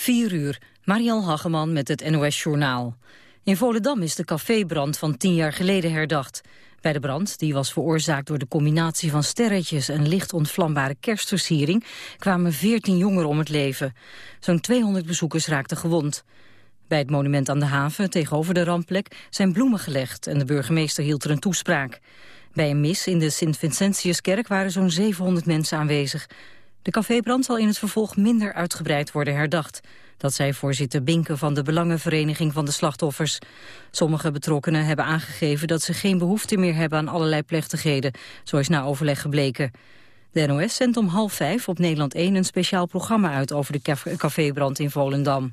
4 uur, Mariel Hageman met het NOS Journaal. In Volendam is de cafébrand van tien jaar geleden herdacht. Bij de brand, die was veroorzaakt door de combinatie van sterretjes en licht ontvlambare kerstversiering, kwamen 14 jongeren om het leven. Zo'n 200 bezoekers raakten gewond. Bij het monument aan de haven, tegenover de rampplek, zijn bloemen gelegd en de burgemeester hield er een toespraak. Bij een mis in de Sint-Vincentiuskerk waren zo'n 700 mensen aanwezig. De cafébrand zal in het vervolg minder uitgebreid worden herdacht. Dat zei voorzitter Binken van de Belangenvereniging van de Slachtoffers. Sommige betrokkenen hebben aangegeven dat ze geen behoefte meer hebben aan allerlei plechtigheden, zo is na overleg gebleken. De NOS zendt om half vijf op Nederland 1 een speciaal programma uit over de cafébrand in Volendam.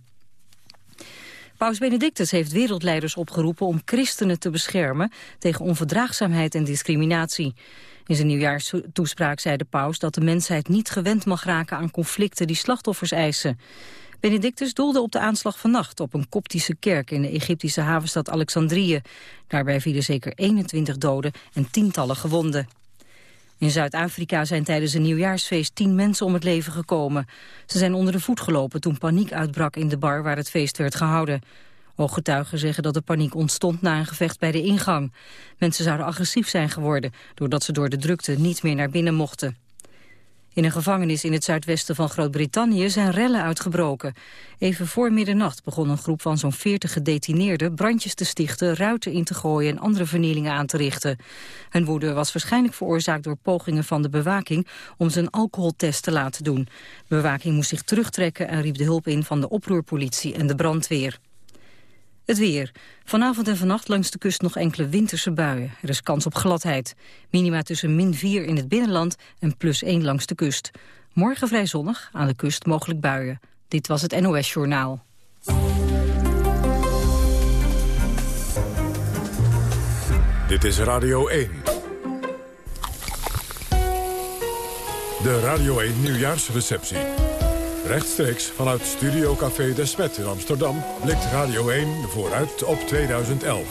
Paus Benedictus heeft wereldleiders opgeroepen om christenen te beschermen tegen onverdraagzaamheid en discriminatie. In zijn nieuwjaarstoespraak zei de paus dat de mensheid niet gewend mag raken aan conflicten die slachtoffers eisen. Benedictus doelde op de aanslag vannacht op een koptische kerk in de Egyptische havenstad Alexandrië. Daarbij vielen zeker 21 doden en tientallen gewonden. In Zuid-Afrika zijn tijdens een nieuwjaarsfeest tien mensen om het leven gekomen. Ze zijn onder de voet gelopen toen paniek uitbrak in de bar waar het feest werd gehouden. Ooggetuigen zeggen dat de paniek ontstond na een gevecht bij de ingang. Mensen zouden agressief zijn geworden, doordat ze door de drukte niet meer naar binnen mochten. In een gevangenis in het zuidwesten van Groot-Brittannië zijn rellen uitgebroken. Even voor middernacht begon een groep van zo'n 40 gedetineerden brandjes te stichten, ruiten in te gooien en andere vernielingen aan te richten. Hun woede was waarschijnlijk veroorzaakt door pogingen van de bewaking om een alcoholtest te laten doen. De bewaking moest zich terugtrekken en riep de hulp in van de oproerpolitie en de brandweer. Het weer. Vanavond en vannacht langs de kust nog enkele winterse buien. Er is kans op gladheid. Minima tussen min 4 in het binnenland en plus 1 langs de kust. Morgen vrij zonnig, aan de kust mogelijk buien. Dit was het NOS Journaal. Dit is Radio 1. De Radio 1 Nieuwjaarsreceptie. Rechtstreeks vanuit Studio Café de Smet in Amsterdam... blikt Radio 1 vooruit op 2011.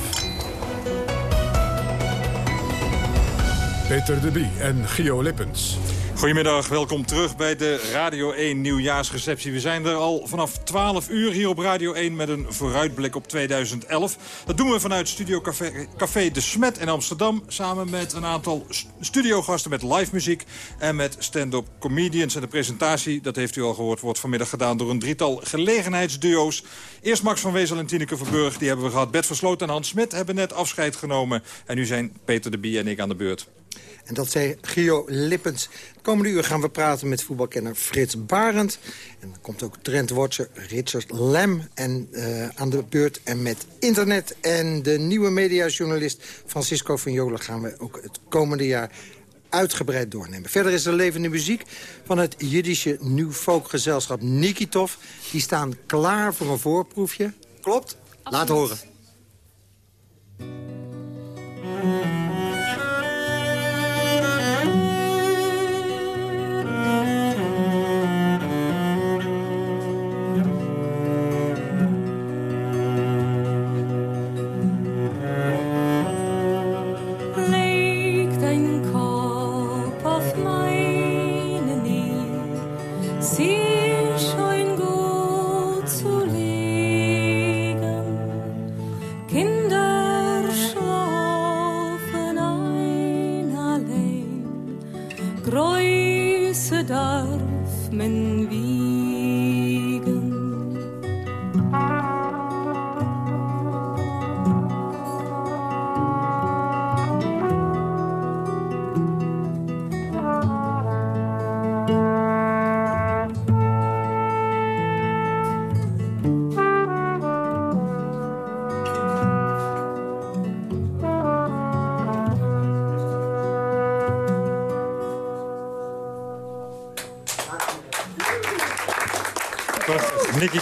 Peter de Bie en Gio Lippens. Goedemiddag, welkom terug bij de Radio 1 nieuwjaarsreceptie. We zijn er al vanaf 12 uur hier op Radio 1 met een vooruitblik op 2011. Dat doen we vanuit Studio Café, Café De Smet in Amsterdam... samen met een aantal studiogasten met live muziek en met stand-up comedians. En de presentatie, dat heeft u al gehoord, wordt vanmiddag gedaan... door een drietal gelegenheidsduo's. Eerst Max van Wezel en Tineke Verburg, die hebben we gehad. Bert Versloot en Hans Smit hebben net afscheid genomen. En nu zijn Peter de Bie en ik aan de beurt. En dat zei Gio Lippens. De komende uur gaan we praten met voetbalkenner Frits Barend. En dan komt ook trendwatcher Richard Lem en, uh, aan de beurt. En met internet en de nieuwe mediajournalist Francisco van Jolen... gaan we ook het komende jaar uitgebreid doornemen. Verder is er levende muziek van het Jiddische New Folk gezelschap Nikitov. Die staan klaar voor een voorproefje. Klopt? Laat horen.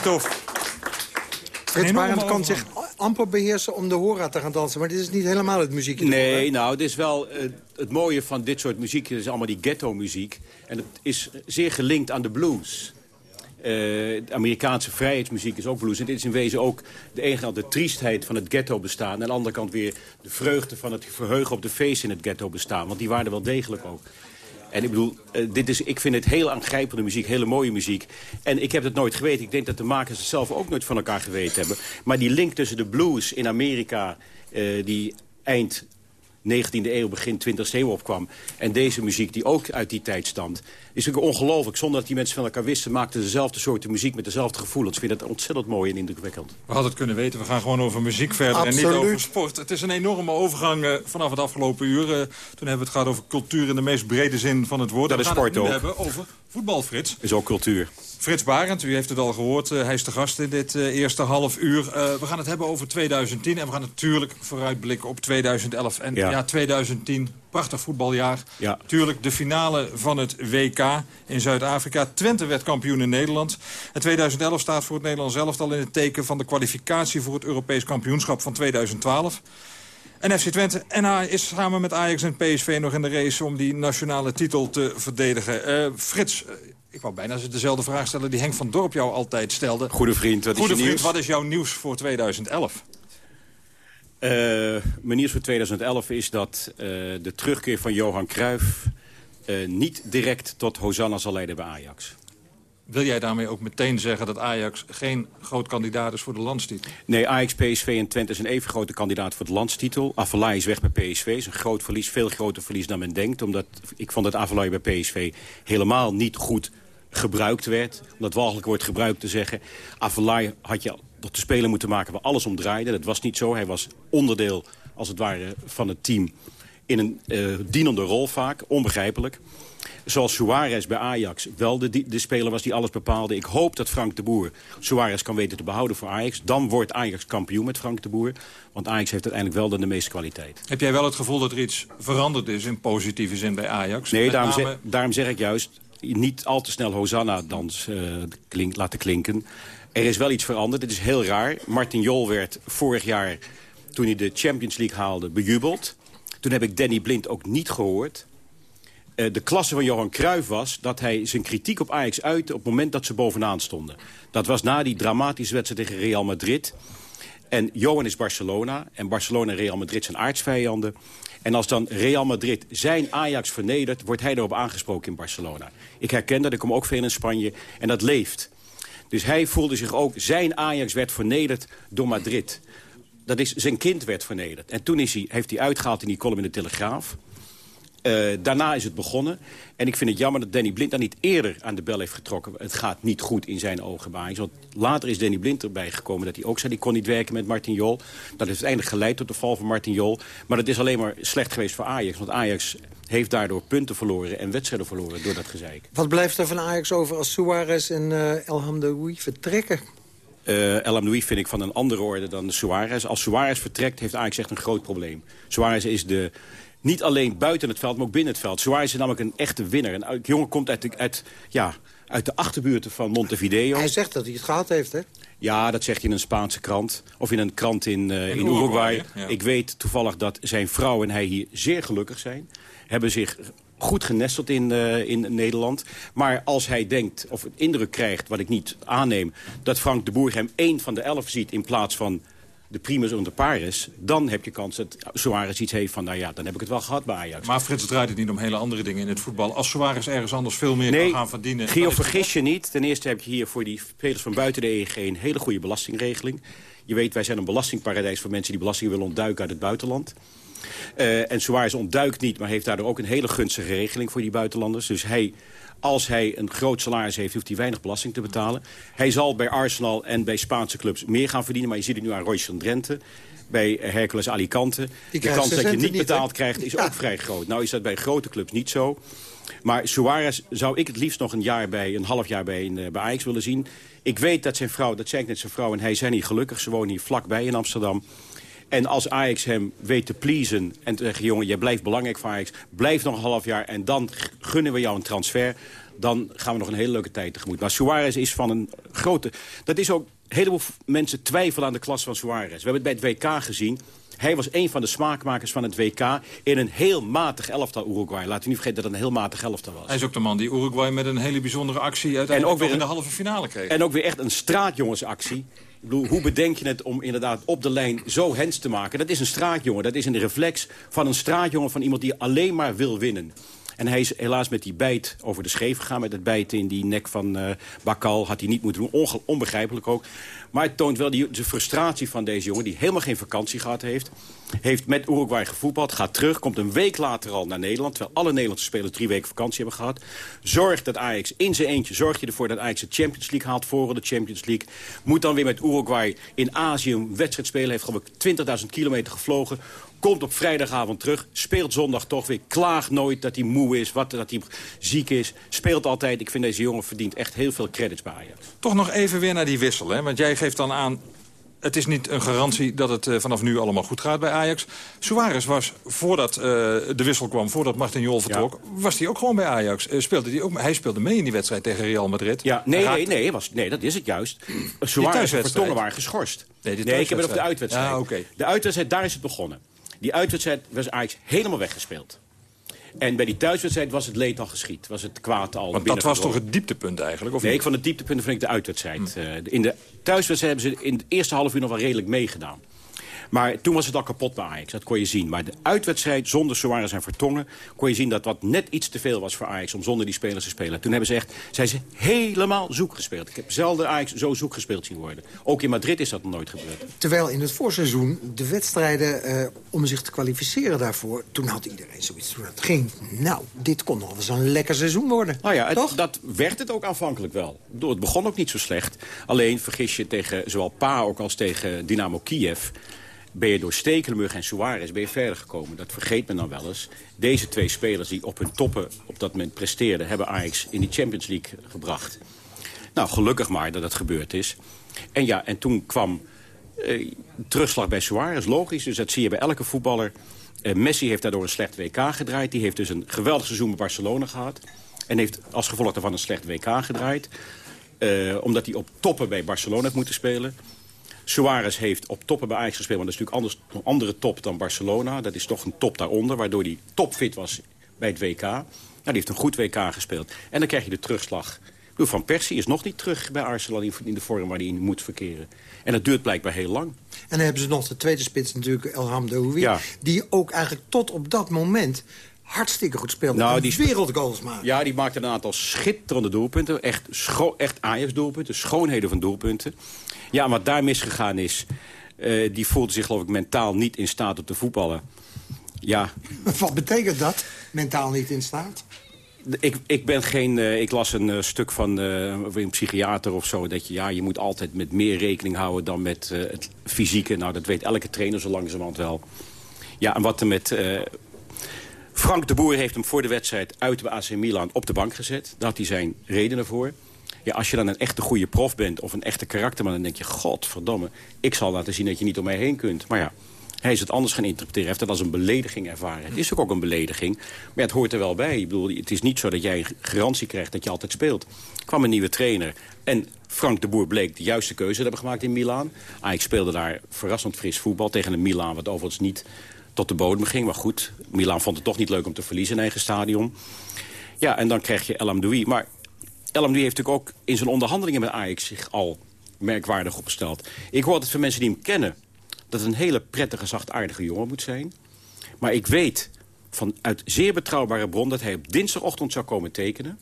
Tof. Frits Barend kan zich amper beheersen om de hora te gaan dansen. Maar dit is niet helemaal het muziekje. Nee, nou, het is wel uh, het mooie van dit soort muziek. Het is allemaal die ghetto-muziek. En het is zeer gelinkt aan de blues. Uh, de Amerikaanse vrijheidsmuziek is ook blues. En dit is in wezen ook de ene kant de triestheid van het ghetto bestaan. En aan de andere kant weer de vreugde van het verheugen op de feest in het ghetto bestaan. Want die waren er wel degelijk ook. En ik bedoel, uh, dit is, ik vind het heel aangrijpende muziek, hele mooie muziek. En ik heb het nooit geweten. Ik denk dat de makers het zelf ook nooit van elkaar geweten hebben. Maar die link tussen de blues in Amerika... Uh, die eind 19e eeuw, begin 20e eeuw opkwam. En deze muziek die ook uit die tijd stamt. Is natuurlijk ongelooflijk. Zonder dat die mensen van elkaar wisten... maakten dezelfde soorten muziek met dezelfde gevoelens. Ik vind dat ontzettend mooi en indrukwekkend. We hadden het kunnen weten. We gaan gewoon over muziek verder en niet over sport. Het is een enorme overgang uh, vanaf het afgelopen uur. Uh, toen hebben we het gehad over cultuur in de meest brede zin van het woord. Dat is sport ook. We hebben over voetbal, Frits. Is ook cultuur. Frits Barend, u heeft het al gehoord. Uh, hij is de gast in dit uh, eerste half uur. Uh, we gaan het hebben over 2010 en we gaan natuurlijk vooruitblikken op 2011. En ja, ja 2010, prachtig voetbaljaar. Ja. Tuurlijk de finale van het WK in Zuid-Afrika. Twente werd kampioen in Nederland. En 2011 staat voor het Nederlands zelf al in het teken van de kwalificatie... voor het Europees kampioenschap van 2012. En FC Twente en is samen met Ajax en PSV nog in de race... om die nationale titel te verdedigen. Frits, ik wou bijna dezelfde vraag stellen die Henk van Dorp jou altijd stelde. Goede vriend, wat Goede is je vriend, nieuws? wat is jouw nieuws voor 2011? Uh, mijn nieuws voor 2011 is dat uh, de terugkeer van Johan Cruijff... Uh, niet direct tot Hosanna zal leiden bij Ajax. Wil jij daarmee ook meteen zeggen dat Ajax geen groot kandidaat is voor de landstitel? Nee, Ajax, PSV en Twente een even grote kandidaat voor de landstitel. Avalai is weg bij PSV. is een groot verlies, veel groter verlies dan men denkt. Omdat ik vond dat Avalai bij PSV helemaal niet goed gebruikt werd. Omdat walgelijk wordt gebruikt te zeggen... Avalai had je tot de speler moeten maken waar alles om draaide. Dat was niet zo. Hij was onderdeel, als het ware, van het team... in een uh, dienende rol vaak, onbegrijpelijk. Zoals Suarez bij Ajax wel de, de speler was die alles bepaalde. Ik hoop dat Frank de Boer Suarez kan weten te behouden voor Ajax. Dan wordt Ajax kampioen met Frank de Boer. Want Ajax heeft uiteindelijk wel dan de meeste kwaliteit. Heb jij wel het gevoel dat er iets veranderd is in positieve zin bij Ajax? Nee, daarom, name... zeg, daarom zeg ik juist niet al te snel Hosanna-dans uh, klink, laten klinken. Er is wel iets veranderd. Het is heel raar. Martin Jol werd vorig jaar, toen hij de Champions League haalde, bejubeld. Toen heb ik Danny Blind ook niet gehoord. Uh, de klasse van Johan Cruijff was dat hij zijn kritiek op Ajax uitte... op het moment dat ze bovenaan stonden. Dat was na die dramatische wedstrijd tegen Real Madrid. En Johan is Barcelona. En Barcelona en Real Madrid zijn aardsvijanden. En als dan Real Madrid zijn Ajax vernedert... wordt hij erop aangesproken in Barcelona. Ik herken dat, ik kom ook veel in Spanje. En dat leeft. Dus hij voelde zich ook... zijn Ajax werd vernederd door Madrid. Dat is, zijn kind werd vernederd. En toen is hij, heeft hij uitgehaald in die column in de Telegraaf... Uh, daarna is het begonnen. En ik vind het jammer dat Danny Blind daar niet eerder aan de bel heeft getrokken. Het gaat niet goed in zijn ogen. Want later is Danny Blind erbij gekomen dat hij ook zei... die kon niet werken met Martin Jol. Dat heeft uiteindelijk geleid tot de val van Martin Jol. Maar het is alleen maar slecht geweest voor Ajax. Want Ajax heeft daardoor punten verloren en wedstrijden verloren door dat gezeik. Wat blijft er van Ajax over als Suarez en uh, El Hamdoui vertrekken? Uh, El Hamdoui vind ik van een andere orde dan Suarez. Als Suarez vertrekt heeft Ajax echt een groot probleem. Suarez is de niet alleen buiten het veld, maar ook binnen het veld. Suarez is namelijk een echte winnaar. En de jongen komt uit de, uit, ja, uit de achterbuurten van Montevideo. Hij zegt dat hij het gehad heeft, hè? Ja, dat zegt hij in een Spaanse krant. Of in een krant in, uh, in, in Uruguay. Uruguay ja. Ik weet toevallig dat zijn vrouw en hij hier zeer gelukkig zijn. Hebben zich goed genesteld in, uh, in Nederland. Maar als hij denkt, of het indruk krijgt, wat ik niet aanneem... dat Frank de Boer hem één van de elf ziet in plaats van de primus onder pares... dan heb je kans dat Suarez iets heeft van... nou ja, dan heb ik het wel gehad bij Ajax. Maar Frits draait het niet om hele andere dingen in het voetbal. Als Suarez ergens anders veel meer nee, kan gaan verdienen... Gio, vergis je niet. Ten eerste heb je hier voor die spelers van buiten de EEG... een hele goede belastingregeling. Je weet, wij zijn een belastingparadijs voor mensen... die belasting willen ontduiken uit het buitenland. Uh, en Suarez ontduikt niet, maar heeft daardoor ook een hele gunstige regeling voor die buitenlanders. Dus hij als hij een groot salaris heeft, hoeft hij weinig belasting te betalen. Hij zal bij Arsenal en bij Spaanse clubs meer gaan verdienen. Maar je ziet het nu aan Royce van Drenthe. Bij Hercules Alicante. De kans dat je niet betaald niet, krijgt is ja. ook vrij groot. Nou is dat bij grote clubs niet zo. Maar Suarez zou ik het liefst nog een jaar bij, een half jaar bij, uh, bij Ajax willen zien. Ik weet dat zijn vrouw, dat zei ik net zijn vrouw en hij zijn niet gelukkig. Ze wonen hier vlakbij in Amsterdam. En als Ajax hem weet te pleasen en te zeggen... jongen, jij blijft belangrijk voor Ajax, blijf nog een half jaar... en dan gunnen we jou een transfer dan gaan we nog een hele leuke tijd tegemoet. Maar Suarez is van een grote... Dat is ook... Een heleboel mensen twijfelen aan de klas van Suarez. We hebben het bij het WK gezien. Hij was een van de smaakmakers van het WK in een heel matig elftal Uruguay. Laat u niet vergeten dat het een heel matig elftal was. Hij is ook de man die Uruguay met een hele bijzondere actie uiteindelijk en ook weer in de halve finale kreeg. En ook weer echt een straatjongensactie. Hoe bedenk je het om inderdaad op de lijn zo hens te maken? Dat is een straatjongen. Dat is een reflex van een straatjongen van iemand die alleen maar wil winnen. En hij is helaas met die bijt over de scheef gegaan. Met het bijten in die nek van uh, Bakal had hij niet moeten doen. onbegrijpelijk ook. Maar het toont wel de frustratie van deze jongen... die helemaal geen vakantie gehad heeft. Heeft met Uruguay gevoetbald, gaat terug, komt een week later al naar Nederland... terwijl alle Nederlandse spelers drie weken vakantie hebben gehad. Zorgt dat Ajax in zijn eentje, zorgt je ervoor dat Ajax de Champions League haalt... voor de Champions League. Moet dan weer met Uruguay in Azië een wedstrijd spelen. Heeft geloof ik 20.000 kilometer gevlogen komt op vrijdagavond terug, speelt zondag toch weer... klaagt nooit dat hij moe is, wat, dat hij ziek is. Speelt altijd. Ik vind deze jongen verdient echt heel veel credits bij Ajax. Toch nog even weer naar die wissel. Hè? Want jij geeft dan aan... Het is niet een garantie dat het uh, vanaf nu allemaal goed gaat bij Ajax. Suarez was, voordat uh, de wissel kwam, voordat Martin Jol vertrok... was hij ook gewoon bij Ajax. Uh, speelde die ook, hij speelde mee in die wedstrijd tegen Real Madrid. Ja, nee, nee, nee, was, nee, dat is het juist. Suarez en Vertongen waren geschorst. Nee, nee ik heb het op de uitwedstrijd. Ah, okay. De uitwedstrijd, daar is het begonnen. Die uitwedstrijd was Ajax helemaal weggespeeld. En bij die thuiswedstrijd was het leed al geschied. Was het kwaad al Want dat was toch het dieptepunt eigenlijk? Of nee, ik van het dieptepunt vind ik de uitwedstrijd. Hm. Uh, in de thuiswedstrijd hebben ze in het eerste half uur nog wel redelijk meegedaan. Maar toen was het al kapot bij Ajax, dat kon je zien. Maar de uitwedstrijd zonder Suarez en Vertongen... kon je zien dat wat net iets te veel was voor Ajax... om zonder die spelers te spelen. Toen hebben ze echt, zijn ze helemaal zoek gespeeld. Ik heb zelden Ajax zo zoek gespeeld zien worden. Ook in Madrid is dat nog nooit gebeurd. Terwijl in het voorseizoen de wedstrijden uh, om zich te kwalificeren daarvoor... toen had iedereen zoiets toen het ging. Nou, dit kon nog wel eens een lekker seizoen worden. Nou ja, het, dat werd het ook aanvankelijk wel. Het begon ook niet zo slecht. Alleen vergis je tegen zowel Pa ook als tegen Dynamo Kiev ben je door Stekelenburg en Suarez ben je verder gekomen. Dat vergeet men dan wel eens. Deze twee spelers die op hun toppen op dat moment presteerden... hebben Ajax in die Champions League gebracht. Nou, gelukkig maar dat het gebeurd is. En ja, en toen kwam uh, terugslag bij Suarez, logisch. Dus dat zie je bij elke voetballer. Uh, Messi heeft daardoor een slecht WK gedraaid. Die heeft dus een geweldig seizoen bij Barcelona gehad. En heeft als gevolg daarvan een slecht WK gedraaid. Uh, omdat hij op toppen bij Barcelona heeft moeten spelen. Suarez heeft op toppen bij Ajax gespeeld. Maar dat is natuurlijk anders, een andere top dan Barcelona. Dat is toch een top daaronder. Waardoor hij topfit was bij het WK. Nou, die heeft een goed WK gespeeld. En dan krijg je de terugslag. Bedoel, Van Persie is nog niet terug bij Arsenal in de vorm waar hij in moet verkeren. En dat duurt blijkbaar heel lang. En dan hebben ze nog de tweede spits natuurlijk, Elham Dououi. Ja. Die ook eigenlijk tot op dat moment hartstikke goed speelde. Nou, die wereldgoals maakte. Ja, die maakte een aantal schitterende doelpunten. Echt, echt Ajax-doelpunten, schoonheden van doelpunten. Ja, wat daar misgegaan is... Uh, die voelde zich geloof ik mentaal niet in staat om te voetballen. Ja. Wat betekent dat, mentaal niet in staat? Ik, ik ben geen... Uh, ik las een uh, stuk van een psychiater of zo... dat je, ja, je moet altijd met meer rekening houden dan met het fysieke. Nou, dat weet elke trainer zo langzamerhand wel. Ja, en wat er met... Frank de Boer heeft hem voor de wedstrijd uit de AC Milan op de bank gezet. Daar had hij zijn redenen voor. Als je dan een echte goede prof bent of een echte karakterman... dan denk je, godverdomme, ik zal laten zien dat je niet om mij heen kunt. Maar ja, hij is het anders gaan interpreteren. Heeft het als een belediging ervaren. Het is ook, ook een belediging, maar het hoort er wel bij. Ik bedoel, het is niet zo dat jij garantie krijgt dat je altijd speelt. Er kwam een nieuwe trainer en Frank de Boer bleek de juiste keuze te hebben gemaakt in Milaan. ik speelde daar verrassend fris voetbal tegen een Milaan... wat overigens niet tot de bodem ging. Maar goed, Milaan vond het toch niet leuk om te verliezen in eigen stadion. Ja, en dan krijg je El Amdoui. Maar Amdoui heeft natuurlijk ook in zijn onderhandelingen met Ajax... zich al merkwaardig opgesteld. Ik hoor het van mensen die hem kennen... dat het een hele prettige, zachtaardige jongen moet zijn. Maar ik weet vanuit zeer betrouwbare bron... dat hij op dinsdagochtend zou komen tekenen.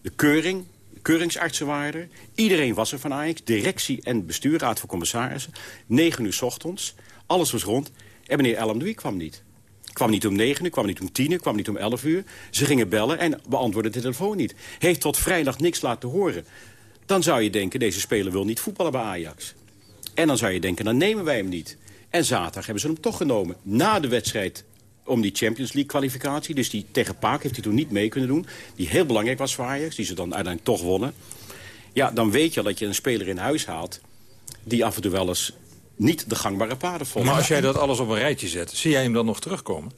De keuring, de keuringsartsen waren er. Iedereen was er van Ajax. Directie en bestuur, van commissarissen. 9 uur s ochtends. Alles was rond. En meneer El kwam niet. Kwam niet om negen kwam niet om tien kwam niet om elf uur. Ze gingen bellen en beantwoordden de telefoon niet. Heeft tot vrijdag niks laten horen. Dan zou je denken, deze speler wil niet voetballen bij Ajax. En dan zou je denken, dan nemen wij hem niet. En zaterdag hebben ze hem toch genomen. Na de wedstrijd om die Champions League kwalificatie. Dus die tegen Paak heeft hij toen niet mee kunnen doen. Die heel belangrijk was voor Ajax, die ze dan uiteindelijk toch wonnen. Ja, dan weet je al dat je een speler in huis haalt... die af en toe wel eens niet de gangbare paden volgt. Maar als jij dat alles op een rijtje zet, zie jij hem dan nog terugkomen?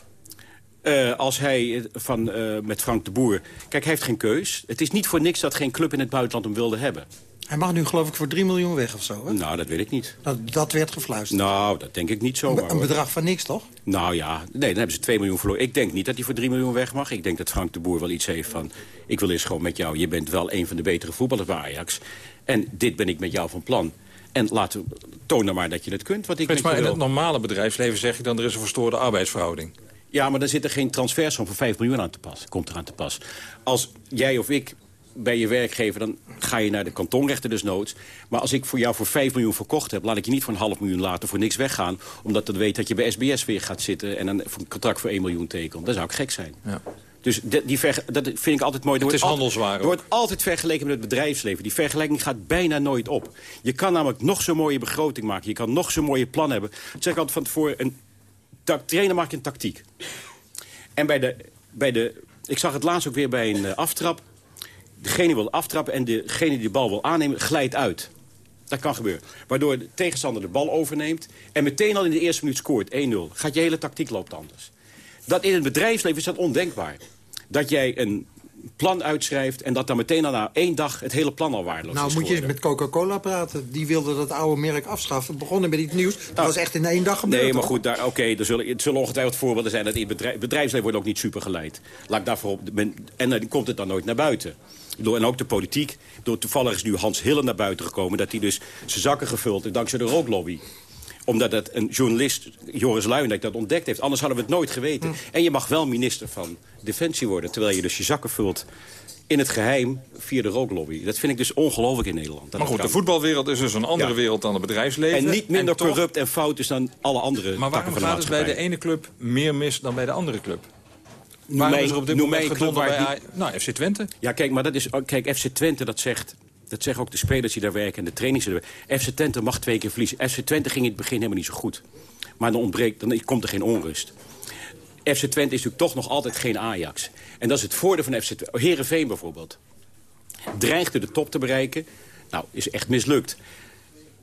Uh, als hij eh, van, uh, met Frank de Boer... Kijk, hij heeft geen keus. Het is niet voor niks dat geen club in het buitenland hem wilde hebben. Hij mag nu geloof ik voor 3 miljoen weg of zo, hè? Nou, dat weet ik niet. Dat, dat werd gefluisterd. Nou, dat denk ik niet zo. Een, een bedrag van niks, toch? Nou ja, nee, dan hebben ze 2 miljoen verloren. Ik denk niet dat hij voor 3 miljoen weg mag. Ik denk dat Frank de Boer wel iets heeft van... ik wil eens gewoon met jou, je bent wel een van de betere voetballers bij Ajax. En dit ben ik met jou van plan. En laten, toon dan maar dat je het kunt. Wat ik maar in het normale bedrijfsleven zeg je dan... er is een verstoorde arbeidsverhouding. Ja, maar dan zit er geen transfersom voor 5 miljoen aan te pas. Komt eraan te pas. Als jij of ik bij je werkgever, dan ga je naar de kantonrechter dus noods. Maar als ik voor jou voor 5 miljoen verkocht heb... laat ik je niet voor een half miljoen later voor niks weggaan... omdat dan weet dat je bij SBS weer gaat zitten... en een contract voor 1 miljoen tekent. Dat zou ik gek zijn. Ja. Dus die dat vind ik altijd mooi. Het is handelswaar. Er wordt altijd vergeleken met het bedrijfsleven. Die vergelijking gaat bijna nooit op. Je kan namelijk nog zo'n mooie begroting maken. Je kan nog zo'n mooie plan hebben. Dat zeg ik altijd van tevoren. Een trainer maakt een tactiek. En bij de, bij de... Ik zag het laatst ook weer bij een uh, aftrap. Degene wil aftrappen en degene die de bal wil aannemen glijdt uit. Dat kan gebeuren. Waardoor de tegenstander de bal overneemt... en meteen al in de eerste minuut scoort 1-0. Gaat je hele tactiek loopt anders. Dat in het bedrijfsleven is dat ondenkbaar dat jij een plan uitschrijft... en dat dan meteen na één dag het hele plan al waardeloos nou, is Nou, moet je met Coca-Cola praten. Die wilde dat oude merk afschaffen. Begonnen met iets nieuws. Dat nou, was echt in één dag gebeurd. Nee, maar goed, oké, okay, er, zullen, er zullen ongetwijfeld voorbeelden zijn... dat in bedrijf, bedrijfsleven wordt ook niet super geleid. Laat ik daarvoor op, en dan komt het dan nooit naar buiten. En ook de politiek. Door, toevallig is nu Hans Hillen naar buiten gekomen... dat hij dus zijn zakken gevuld heeft dankzij de rooklobby omdat het een journalist, Joris Luijendijk, dat ontdekt heeft. Anders hadden we het nooit geweten. Hm. En je mag wel minister van Defensie worden... terwijl je dus je zakken vult in het geheim via de rooklobby. Dat vind ik dus ongelooflijk in Nederland. maar goed, de voetbalwereld is dus een andere wereld dan het bedrijfsleven. En niet minder corrupt en fout is dan alle andere Maar waarom gaat het bij de ene club meer mis dan bij de andere club? Noem waarom is er op dit moment gedonder bij... Nou, FC Twente. Ja, kijk, maar dat is... Kijk, FC Twente, dat zegt dat zeggen ook de spelers die daar werken en de werken. FC Twente mag twee keer verliezen. FC Twente ging in het begin helemaal niet zo goed. Maar dan, ontbreekt, dan komt er geen onrust. FC Twente is natuurlijk toch nog altijd geen Ajax. En dat is het voordeel van FC Twente. Herenveen bijvoorbeeld. Dreigde de top te bereiken. Nou, is echt mislukt.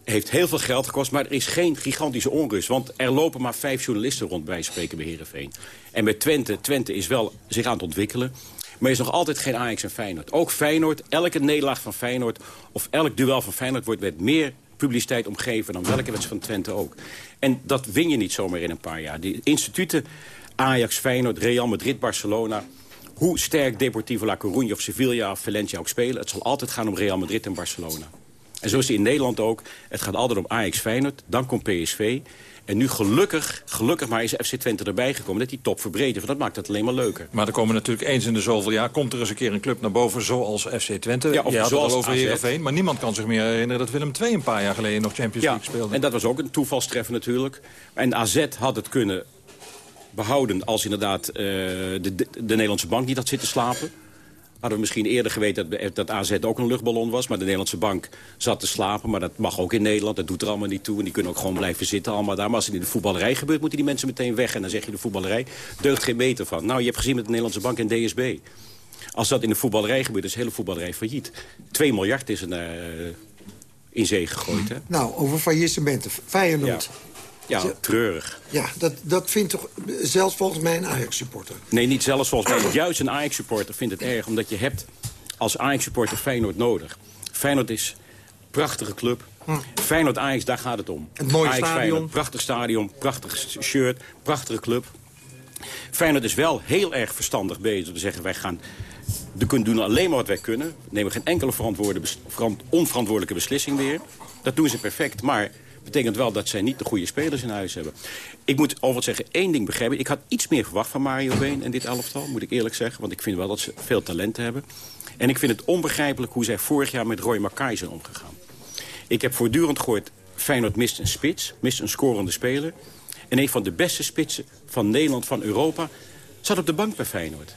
Heeft heel veel geld gekost, maar er is geen gigantische onrust. Want er lopen maar vijf journalisten rond bij spreken bij Herenveen. En bij Twente, Twente is wel zich aan het ontwikkelen. Maar is nog altijd geen Ajax en Feyenoord. Ook Feyenoord, elke nederlaag van Feyenoord... of elk duel van Feyenoord wordt met meer publiciteit omgeven... dan welke wedstrijd van Twente ook. En dat win je niet zomaar in een paar jaar. Die instituten, Ajax, Feyenoord, Real Madrid, Barcelona... hoe sterk Deportivo La Coruña of Sevilla of Valencia ook spelen... het zal altijd gaan om Real Madrid en Barcelona. En zo is het in Nederland ook. Het gaat altijd om Ajax Feyenoord, dan komt PSV. En nu gelukkig, gelukkig maar is FC Twente erbij gekomen... dat die top verbreden, want dat maakt het alleen maar leuker. Maar er komen natuurlijk eens in de zoveel jaar... komt er eens een keer een club naar boven zoals FC Twente. Ja, of Je had het al over Heerenveen, maar niemand kan zich meer herinneren... dat Willem II een paar jaar geleden nog Champions League speelde. en dat was ook een toevalstreffer natuurlijk. En AZ had het kunnen behouden als inderdaad uh, de, de, de Nederlandse bank niet had zitten slapen. Hadden we misschien eerder geweten dat, dat AZ ook een luchtballon was. Maar de Nederlandse bank zat te slapen. Maar dat mag ook in Nederland. Dat doet er allemaal niet toe. En die kunnen ook gewoon blijven zitten allemaal daar. Maar als het in de voetballerij gebeurt, moeten die mensen meteen weg. En dan zeg je de voetballerij deugt geen meter van. Nou, je hebt gezien met de Nederlandse bank en DSB. Als dat in de voetballerij gebeurt, is de hele voetballerij failliet. 2 miljard is er uh, in zee gegooid. Hè? Nou, over faillissementen. Feyenoord. Ja. Ja, treurig. Ja, dat, dat vindt toch zelfs volgens mij een Ajax-supporter? Nee, niet zelfs volgens mij. Juist een Ajax-supporter vindt het erg. Omdat je hebt als Ajax-supporter Feyenoord nodig. Feyenoord is een prachtige club. Hm. Feyenoord-Ajax, daar gaat het om. Het mooie Ajax, stadion. Feyenoord, prachtig stadion, prachtig shirt, prachtige club. Feyenoord is wel heel erg verstandig bezig om te zeggen... wij gaan we kunnen doen alleen maar wat wij kunnen. We nemen geen enkele onverantwoordelijke beslissing meer. Dat doen ze perfect, maar betekent wel dat zij niet de goede spelers in huis hebben. Ik moet overigens zeggen, één ding begrijpen. Ik had iets meer verwacht van Mario Been en dit elftal, moet ik eerlijk zeggen. Want ik vind wel dat ze veel talenten hebben. En ik vind het onbegrijpelijk hoe zij vorig jaar met Roy Mackay zijn omgegaan. Ik heb voortdurend gehoord, Feyenoord mist een spits, mist een scorende speler. En een van de beste spitsen van Nederland, van Europa, zat op de bank bij Feyenoord.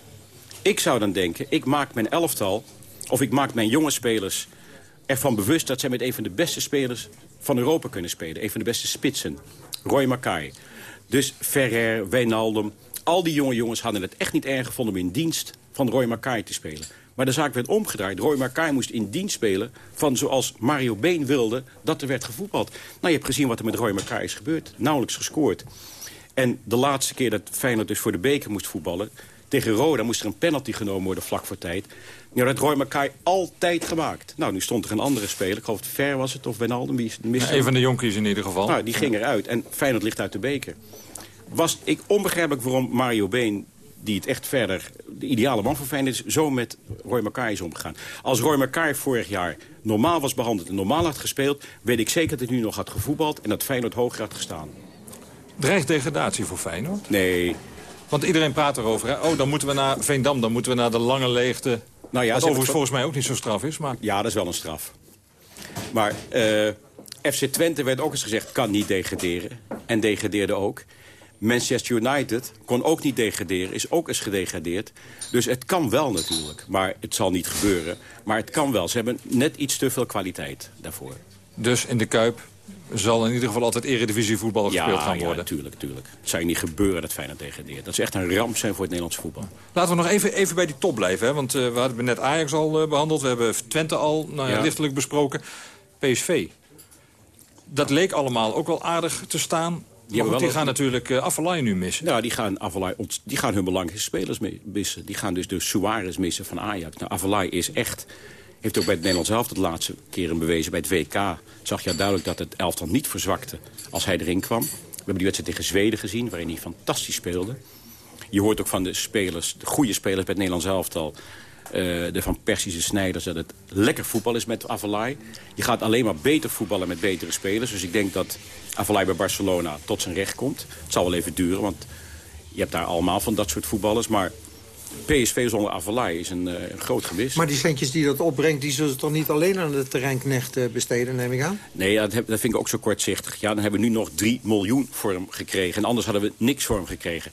Ik zou dan denken, ik maak mijn elftal, of ik maak mijn jonge spelers ervan bewust dat zij met een van de beste spelers van Europa kunnen spelen. Een van de beste spitsen. Roy Mackay. Dus Ferrer, Wijnaldum. Al die jonge jongens hadden het echt niet erg gevonden om in dienst van Roy Mackay te spelen. Maar de zaak werd omgedraaid. Roy Mackay moest in dienst spelen van zoals Mario Been wilde dat er werd gevoetbald. Nou, je hebt gezien wat er met Roy Mackay is gebeurd. Nauwelijks gescoord. En de laatste keer dat Feyenoord dus voor de beker moest voetballen... tegen Roda moest er een penalty genomen worden vlak voor tijd. Ja, dat Roy Mackay altijd gemaakt. Nou, nu stond er een andere speler. Ik geloof het Ver was het, of Wijnaldum. Wie ja, een van de jonkies in ieder geval. Nou, die ging eruit. En Feyenoord ligt uit de beker. Was ik onbegrijpelijk waarom Mario Been die het echt verder de ideale man voor Feyenoord is... zo met Roy Mackay is omgegaan. Als Roy Mackay vorig jaar normaal was behandeld en normaal had gespeeld... weet ik zeker dat hij nu nog had gevoetbald en dat Feyenoord hoger had gestaan. Dreigt degradatie voor Feyenoord? Nee, Want iedereen praat erover. Hè? Oh, dan moeten we naar Veendam, dan moeten we naar de lange leegte. Nou ja, wat overigens volgens mij ook niet zo straf is. Maar... Ja, dat is wel een straf. Maar uh, eh, FC Twente werd ook eens gezegd, kan niet degraderen. En degradeerde ook. Manchester United kon ook niet degraderen, is ook eens gedegradeerd. Dus het kan wel natuurlijk, maar het zal niet gebeuren. Maar het kan wel. Ze hebben net iets te veel kwaliteit daarvoor. Dus in de Kuip zal in ieder geval altijd eredivisievoetbal gespeeld gaan worden. Ja, natuurlijk, natuurlijk. Het zou niet gebeuren dat Feyenoord degradeert. Dat is echt een ramp zijn voor het Nederlandse voetbal. Laten we nog even, even bij die top blijven. Hè? Want uh, we hadden net Ajax al uh, behandeld. We hebben Twente al nou, ja. lichtelijk besproken. PSV. Dat leek allemaal ook wel aardig te staan. Die, goed, die gaan natuurlijk uh, nu missen. Nou, die gaan, Avalai, die gaan hun belangrijkste spelers missen. Die gaan dus de Suarez missen van Ajax. Nou, Avalai is echt... Heeft ook bij het Nederlands elftal de laatste keren bewezen. Bij het WK zag je duidelijk dat het elftal niet verzwakte als hij erin kwam. We hebben die wedstrijd tegen Zweden gezien, waarin hij fantastisch speelde. Je hoort ook van de spelers, de goede spelers bij het Nederlands elftal... Uh, de Van Persische Snijders, dat het lekker voetbal is met Avalai. Je gaat alleen maar beter voetballen met betere spelers. Dus ik denk dat Avalai bij Barcelona tot zijn recht komt. Het zal wel even duren, want je hebt daar allemaal van dat soort voetballers. Maar PSV zonder Avalai is een, uh, een, groot gemis. Maar die centjes die dat opbrengt, die zullen toch niet alleen aan de terreinknecht uh, besteden, neem ik aan? Nee, dat, heb, dat, vind ik ook zo kortzichtig. Ja, dan hebben we nu nog 3 miljoen voor hem gekregen. En anders hadden we niks voor hem gekregen.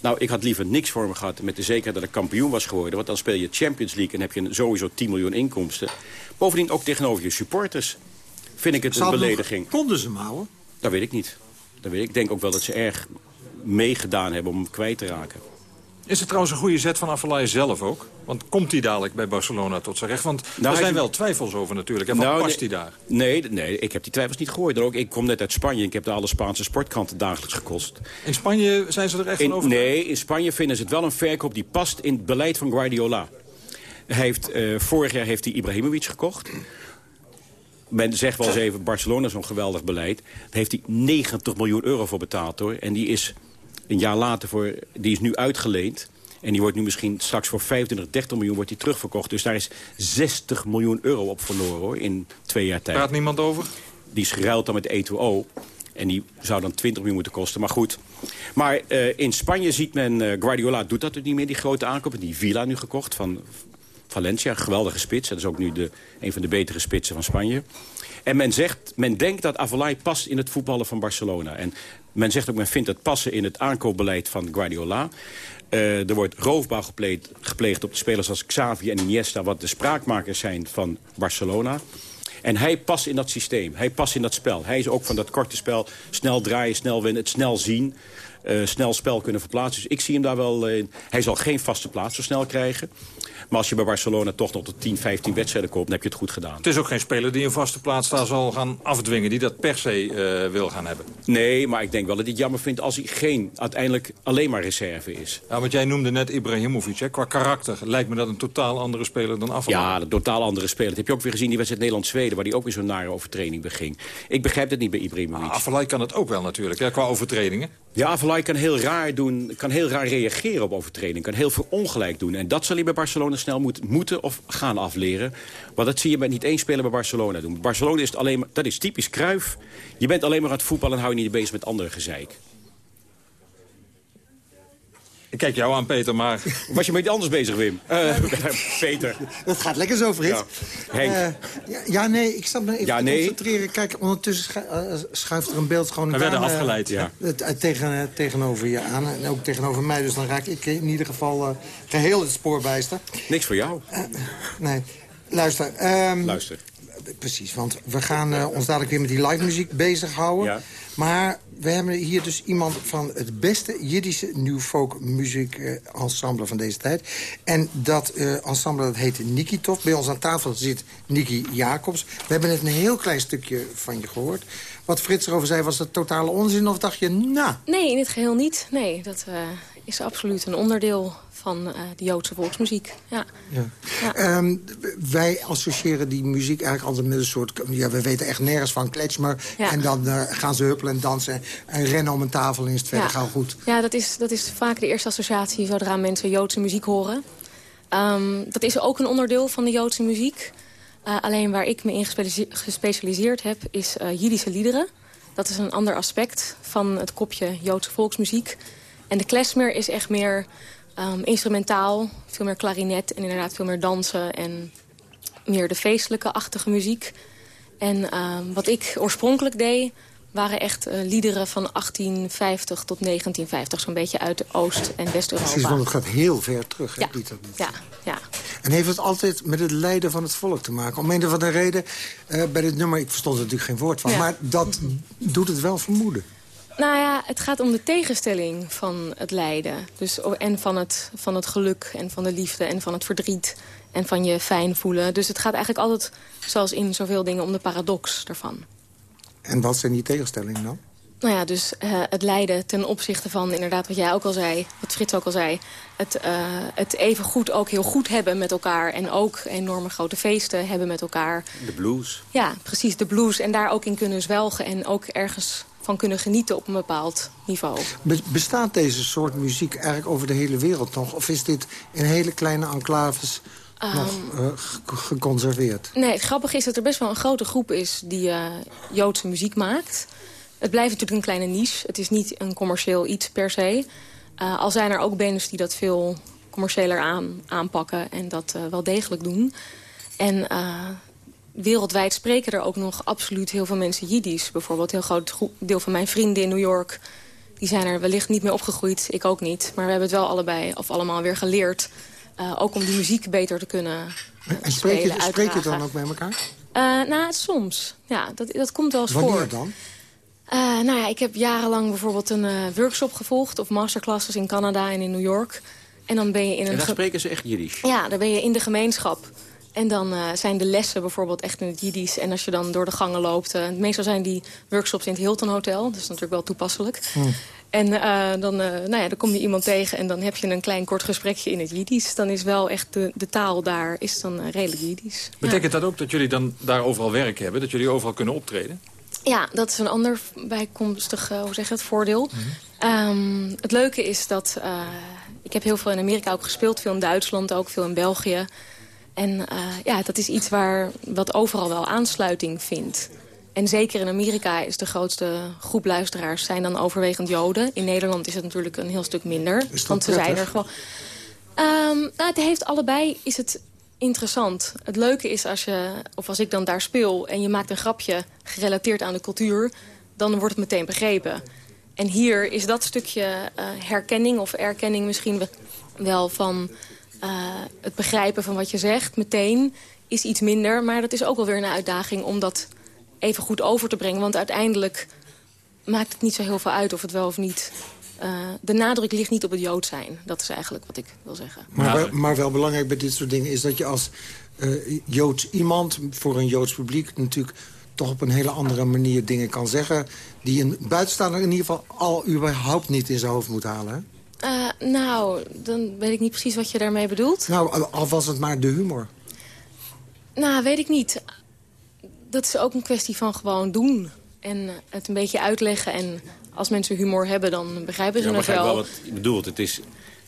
Nou, ik had liever niks voor hem gehad met de zekerheid dat ik kampioen was geworden. Want dan speel je Champions League en heb je sowieso 10 miljoen inkomsten. Bovendien ook tegenover je supporters vind ik het een belediging. Konden ze hem houden? Dat weet ik niet. Dat weet ik. ik denk ook wel dat ze erg meegedaan hebben om hem kwijt te raken. Is het trouwens een goede zet van Avalai zelf ook? Want komt hij dadelijk bij Barcelona tot zijn recht? Want nou, er zijn wel twijfels over natuurlijk. En nou, past hij daar? Nee, nee, ik heb die twijfels niet gehoord. Ook, ik kom net uit Spanje. Ik heb de alle Spaanse sportkranten dagelijks gekost. In Spanje zijn ze er echt van over? Nee, in Spanje vinden ze het wel een verkoop die past in het beleid van Guardiola. Hij heeft, uh, vorig jaar heeft hij Ibrahimovic gekocht. Men zegt wel eens even, Barcelona is zo'n geweldig beleid. Daar heeft hij 90 miljoen euro voor betaald hoor. En die is een jaar later voor, die is nu uitgeleend. En die wordt nu misschien straks voor 25, 30 miljoen wordt die terugverkocht. Dus daar is 60 miljoen euro op verloren hoor, in twee jaar tijd. Praat niemand over? Die is geruild dan met E2O. En die zou dan 20 miljoen moeten kosten. Maar goed. Maar uh, in Spanje ziet men, uh, Guardiola doet dat niet meer, die grote aankoop. Die Villa nu gekocht van Valencia. Geweldige spits. Dat is ook nu de, een van de betere spitsen van Spanje. En men, zegt, men denkt dat Avalai past in het voetballen van Barcelona. En men zegt ook, men vindt het passen in het aankoopbeleid van Guardiola. Uh, er wordt roofbouw gepleegd, gepleegd op de spelers als Xavi en Iniesta... wat de spraakmakers zijn van Barcelona. En hij past in dat systeem. Hij past in dat spel. Hij is ook van dat korte spel. Snel draaien, snel winnen, het snel zien. Uh, snel spel kunnen verplaatsen. Dus ik zie hem daar wel in. Hij zal geen vaste plaats zo snel krijgen. Maar als je bij Barcelona toch nog tot 10, 15 wedstrijden komt... dan heb je het goed gedaan. Het is ook geen speler die een vaste plaats daar zal gaan afdwingen... die dat per se uh, wil gaan hebben. Nee, maar ik denk wel dat hij het jammer vindt... als hij geen, uiteindelijk alleen maar reserve is. Ja, want jij noemde net Ibrahimovic. Hè? Qua karakter lijkt me dat een totaal andere speler dan Afvalai. Ja, een totaal andere speler. Dat heb je ook weer gezien die wedstrijd Nederland-Zweden... waar hij ook weer zo'n nare overtreding beging. Ik begrijp het niet bij Ibrahimovic. Ah, kan het ook wel natuurlijk, hè, qua overtredingen. Ja, Afvalai kan heel raar doen, kan heel raar reageren op overtreding. Kan heel veel ongelijk doen. En dat zal hij bij Barcelona snel moet, moeten of gaan afleren. Want dat zie je met niet één speler bij Barcelona doen. Barcelona is alleen maar, dat is typisch Kruif. Je bent alleen maar aan het voetballen en hou je niet bezig met andere gezeik. Ik kijk jou aan, Peter, maar... Was je met iets anders bezig, Wim? Uh, Peter. Het gaat lekker zo, Frits. Ja. Henk. Uh, ja, ja, nee, ik zat me even ja, te nee. concentreren. Kijk, ondertussen uh, schuift er een beeld gewoon... We werden afgeleid, ja. tegen, tegenover je aan en ook tegenover mij. Dus dan raak ik in ieder geval geheel het spoor bijster. Niks voor jou. nee. Luister. Um, Luister. Precies, want we gaan ons dadelijk weer met die live muziek bezighouden. Ja. Maar we hebben hier dus iemand van het beste Jiddische new folk muziek ensemble van deze tijd. En dat uh, ensemble dat heet Nikitov. Bij ons aan tafel zit Niki Jacobs. We hebben net een heel klein stukje van je gehoord. Wat Frits erover zei, was dat totale onzin? Of dacht je, nou... Nee, in het geheel niet. Nee, dat uh, is absoluut een onderdeel van uh, de Joodse volksmuziek. Ja. ja. ja. Um, wij associëren die muziek eigenlijk altijd met een soort... Ja, we weten echt nergens van kletschmer. Ja. En dan uh, gaan ze huppelen en dansen en rennen om een tafel en is het verder gauw goed. Ja, dat is, dat is vaak de eerste associatie zodra mensen Joodse muziek horen. Um, dat is ook een onderdeel van de Joodse muziek. Uh, alleen waar ik me in gespecialiseerd heb, is Jiddische liederen. Dat is een ander aspect van het kopje Joodse volksmuziek. En de klezmer is echt meer um, instrumentaal, veel meer klarinet... en inderdaad veel meer dansen en meer de feestelijke-achtige muziek. En um, wat ik oorspronkelijk deed waren echt uh, liederen van 1850 tot 1950. Zo'n beetje uit Oost- en West-Europa. Precies, want het gaat heel ver terug, ja. Ja, ja. En heeft het altijd met het lijden van het volk te maken? Om een of andere reden, uh, bij dit nummer, ik verstond er natuurlijk geen woord van... Ja. maar dat doet het wel vermoeden. Nou ja, het gaat om de tegenstelling van het lijden. Dus, en van het, van het geluk en van de liefde en van het verdriet en van je fijn voelen. Dus het gaat eigenlijk altijd, zoals in zoveel dingen, om de paradox daarvan. En wat zijn die tegenstellingen dan? Nou ja, dus uh, het lijden ten opzichte van inderdaad wat jij ook al zei... wat Frits ook al zei, het, uh, het even goed ook heel goed hebben met elkaar... en ook enorme grote feesten hebben met elkaar. De blues. Ja, precies, de blues. En daar ook in kunnen zwelgen en ook ergens van kunnen genieten op een bepaald niveau. Be bestaat deze soort muziek eigenlijk over de hele wereld nog? Of is dit in hele kleine enclaves um, nog uh, geconserveerd? Nee, het grappige is dat er best wel een grote groep is die uh, Joodse muziek maakt. Het blijft natuurlijk een kleine niche. Het is niet een commercieel iets per se. Uh, al zijn er ook bands die dat veel commerciëler aan, aanpakken en dat wel degelijk doen. En wereldwijd spreken er ook nog absoluut heel veel mensen Jiddisch. Bijvoorbeeld een heel groot deel van mijn vrienden in New York... die zijn er wellicht niet mee opgegroeid, ik ook niet. Maar we hebben het wel allebei of allemaal weer geleerd. Uh, ook om die muziek beter te kunnen uh, En spreek je, spelen, spreek je dan ook met elkaar? Uh, nou, soms. Ja, dat, dat komt wel eens Wanneer voor. Wanneer dan? Uh, nou ja, ik heb jarenlang bijvoorbeeld een uh, workshop gevolgd... of masterclasses in Canada en in New York. En dan ben je in een... En daar spreken ze echt Jiddisch? Ja, dan ben je in de gemeenschap. En dan uh, zijn de lessen bijvoorbeeld echt in het Jiddisch. En als je dan door de gangen loopt... meestal zijn die workshops in het Hilton Hotel. Dat is natuurlijk wel toepasselijk. Hmm. En dan, nou ja, dan kom je iemand tegen en dan heb je een klein kort gesprekje in het Jiddisch. Dan is wel echt de, de taal daar is dan redelijk Jiddisch. Betekent ja. dat ook dat jullie dan daar overal werk hebben? Dat jullie overal kunnen optreden? Ja, dat is een ander bijkomstig uh, hoe zeg je het, voordeel. Mm -hmm. um, het leuke is dat... Uh, ik heb heel veel in Amerika ook gespeeld. Veel in Duitsland ook, veel in België. En uh, ja, dat is iets waar wat overal wel aansluiting vindt. En zeker in Amerika is de grootste groep luisteraars... zijn dan overwegend Joden. In Nederland is het natuurlijk een heel stuk minder. Want ze zijn er gewoon... Um, nou, het heeft allebei... Is het interessant. Het leuke is als je, of als ik dan daar speel... en je maakt een grapje gerelateerd aan de cultuur... dan wordt het meteen begrepen. En hier is dat stukje uh, herkenning of erkenning misschien wel van... Uh, het begrijpen van wat je zegt meteen is iets minder. Maar dat is ook wel weer een uitdaging om dat even goed over te brengen. Want uiteindelijk maakt het niet zo heel veel uit of het wel of niet... Uh, de nadruk ligt niet op het Jood zijn. Dat is eigenlijk wat ik wil zeggen. Maar, wel, maar wel belangrijk bij dit soort dingen is dat je als uh, Joods iemand... voor een Joods publiek natuurlijk toch op een hele andere manier dingen kan zeggen... die een buitenstaander in ieder geval al überhaupt niet in zijn hoofd moet halen. Hè? Uh, nou, dan weet ik niet precies wat je daarmee bedoelt. Nou, al was het maar de humor. Nou, weet ik niet. Dat is ook een kwestie van gewoon doen. En het een beetje uitleggen en als mensen humor hebben, dan begrijpen ze ja, het wel. wel wat je bedoelt. Het is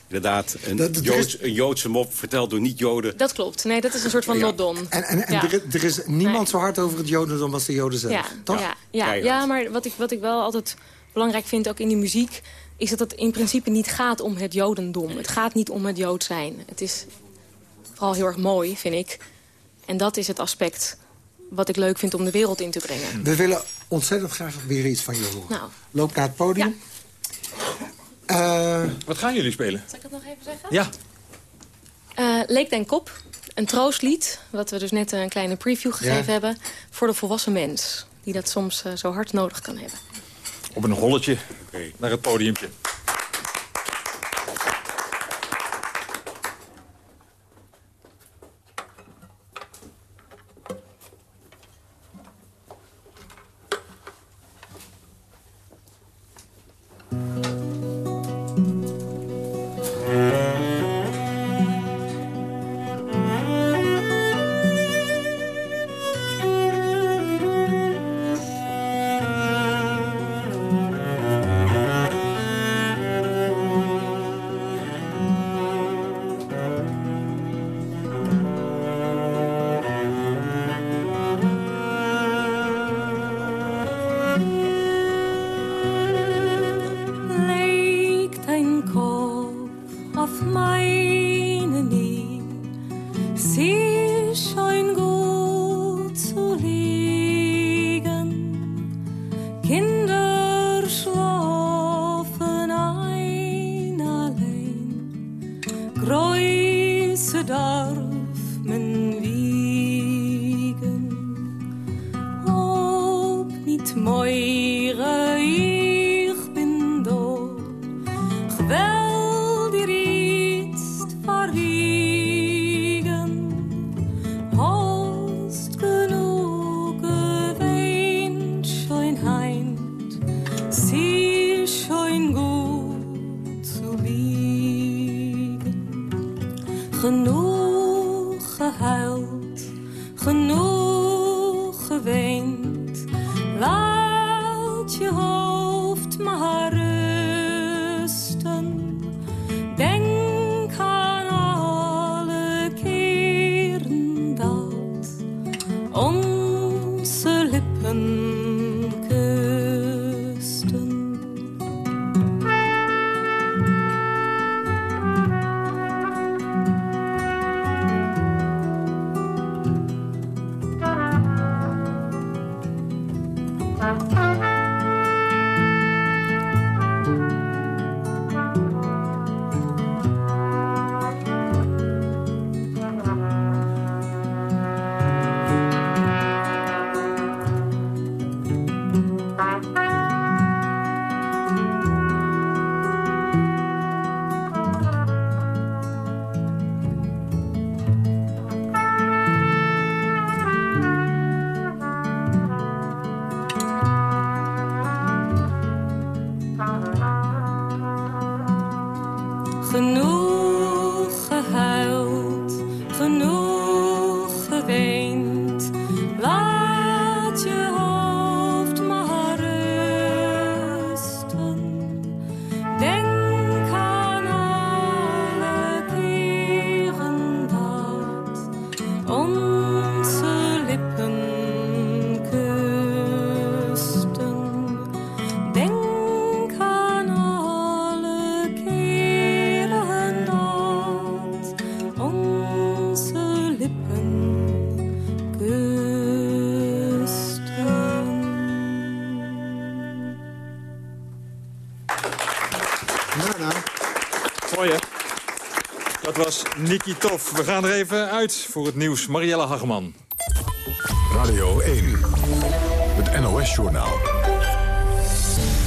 inderdaad een, Dat- dat Joods, is- een Joodse mop verteld door niet-Joden. Dat klopt. Nee, dat is een soort van Ja. not-don. En, en, en Ja. er, is- er is niemand Nee. zo hard over het jodendom als de joden zelf. Ja, Toch? ja, ja, ja, maar wat ik, wat ik wel altijd belangrijk vind, ook in die muziek... is dat het in principe niet gaat om het jodendom. Het gaat niet om het jood zijn. Het is vooral heel erg mooi, vind ik. En dat is het aspect wat ik leuk vind om de wereld in te brengen. We willen ontzettend graag weer iets van je horen. Nou. Loop naar het podium. Eh, Wat gaan jullie spelen? Zal ik dat nog even zeggen? Ja, Eh, Leek den Kop, een troostlied... wat we dus net een kleine preview gegeven Ja. hebben... voor de volwassen mens, die dat soms eh, zo hard nodig kan hebben. Op een holletje naar het podiumpje. We gaan er even uit voor het nieuws. Marielle Hageman. Radio 1. Het NOS-journaal.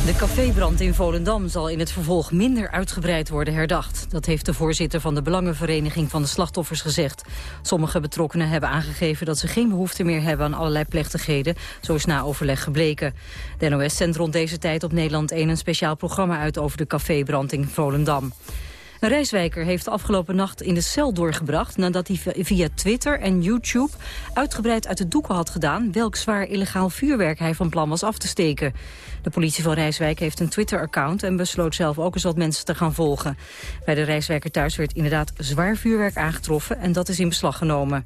De cafébrand in Volendam zal in het vervolg minder uitgebreid worden herdacht. Dat heeft de voorzitter van de Belangenvereniging van de Slachtoffers gezegd. Sommige betrokkenen hebben aangegeven dat ze geen behoefte meer hebben aan allerlei plechtigheden. Zo is na overleg gebleken. De NOS zendt rond deze tijd op Nederland 1 een speciaal programma uit over de cafébrand in Volendam. Een reiswijker heeft de afgelopen nacht in de cel doorgebracht... nadat hij via Twitter en YouTube uitgebreid uit de doeken had gedaan... welk zwaar illegaal vuurwerk hij van plan was af te steken. De politie van Rijswijk heeft een Twitter-account... en besloot zelf ook eens wat mensen te gaan volgen. Bij de reiswijker thuis werd inderdaad zwaar vuurwerk aangetroffen... en dat is in beslag genomen.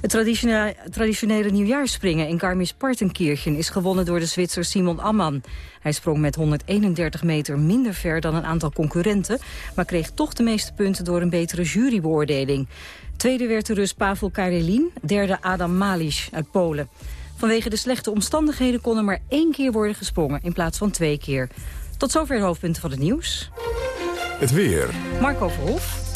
Het traditionele, traditionele nieuwjaarsspringen in Garmisch-Partenkirchen is gewonnen door de Zwitser Simon Amman. Hij sprong met 131 meter minder ver dan een aantal concurrenten, maar kreeg toch de meeste punten door een betere jurybeoordeling. Tweede werd de Rus Pavel Karelin, derde Adam Malisz uit Polen. Vanwege de slechte omstandigheden kon er maar één keer worden gesprongen in plaats van twee keer. Tot zover de hoofdpunten van het nieuws. Het weer. Marco Verhoef.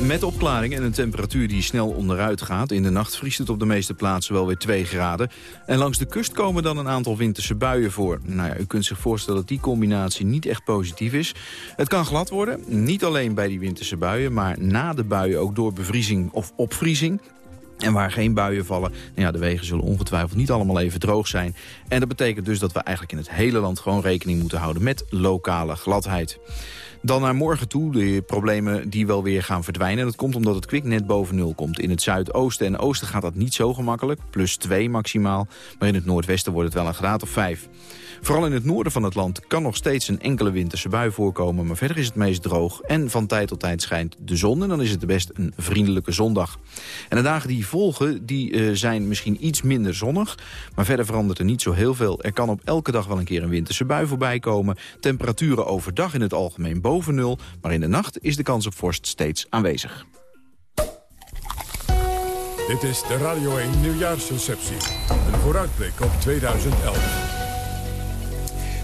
Met opklaring en een temperatuur die snel onderuit gaat. In de nacht vriest het op de meeste plaatsen wel weer 2 graden. En langs de kust komen dan een aantal winterse buien voor. Nou ja, u kunt zich voorstellen dat die combinatie niet echt positief is. Het kan glad worden, niet alleen bij die winterse buien... maar na de buien ook door bevriezing of opvriezing. En waar geen buien vallen, nou ja, de wegen zullen ongetwijfeld niet allemaal even droog zijn. En dat betekent dus dat we eigenlijk in het hele land gewoon rekening moeten houden met lokale gladheid. Dan naar morgen toe, de problemen die wel weer gaan verdwijnen. Dat komt omdat het kwik net boven nul komt. In het zuidoosten en oosten gaat dat niet zo gemakkelijk. Plus 2 maximaal. Maar in het noordwesten wordt het wel een graad of 5. Vooral in het noorden van het land kan nog steeds een enkele winterse bui voorkomen. Maar verder is het meest droog. En van tijd tot tijd schijnt de zon. En dan is het best een vriendelijke zondag. En de dagen die volgen, die uh, zijn misschien iets minder zonnig. Maar verder verandert er niet zo heel veel. Er kan op elke dag wel een keer een winterse bui voorbij komen. Temperaturen overdag in het algemeen boven nul. Maar in de nacht is de kans op vorst steeds aanwezig. Dit is de Radio 1 Nieuwjaarsreceptie. Een vooruitblik op 2011.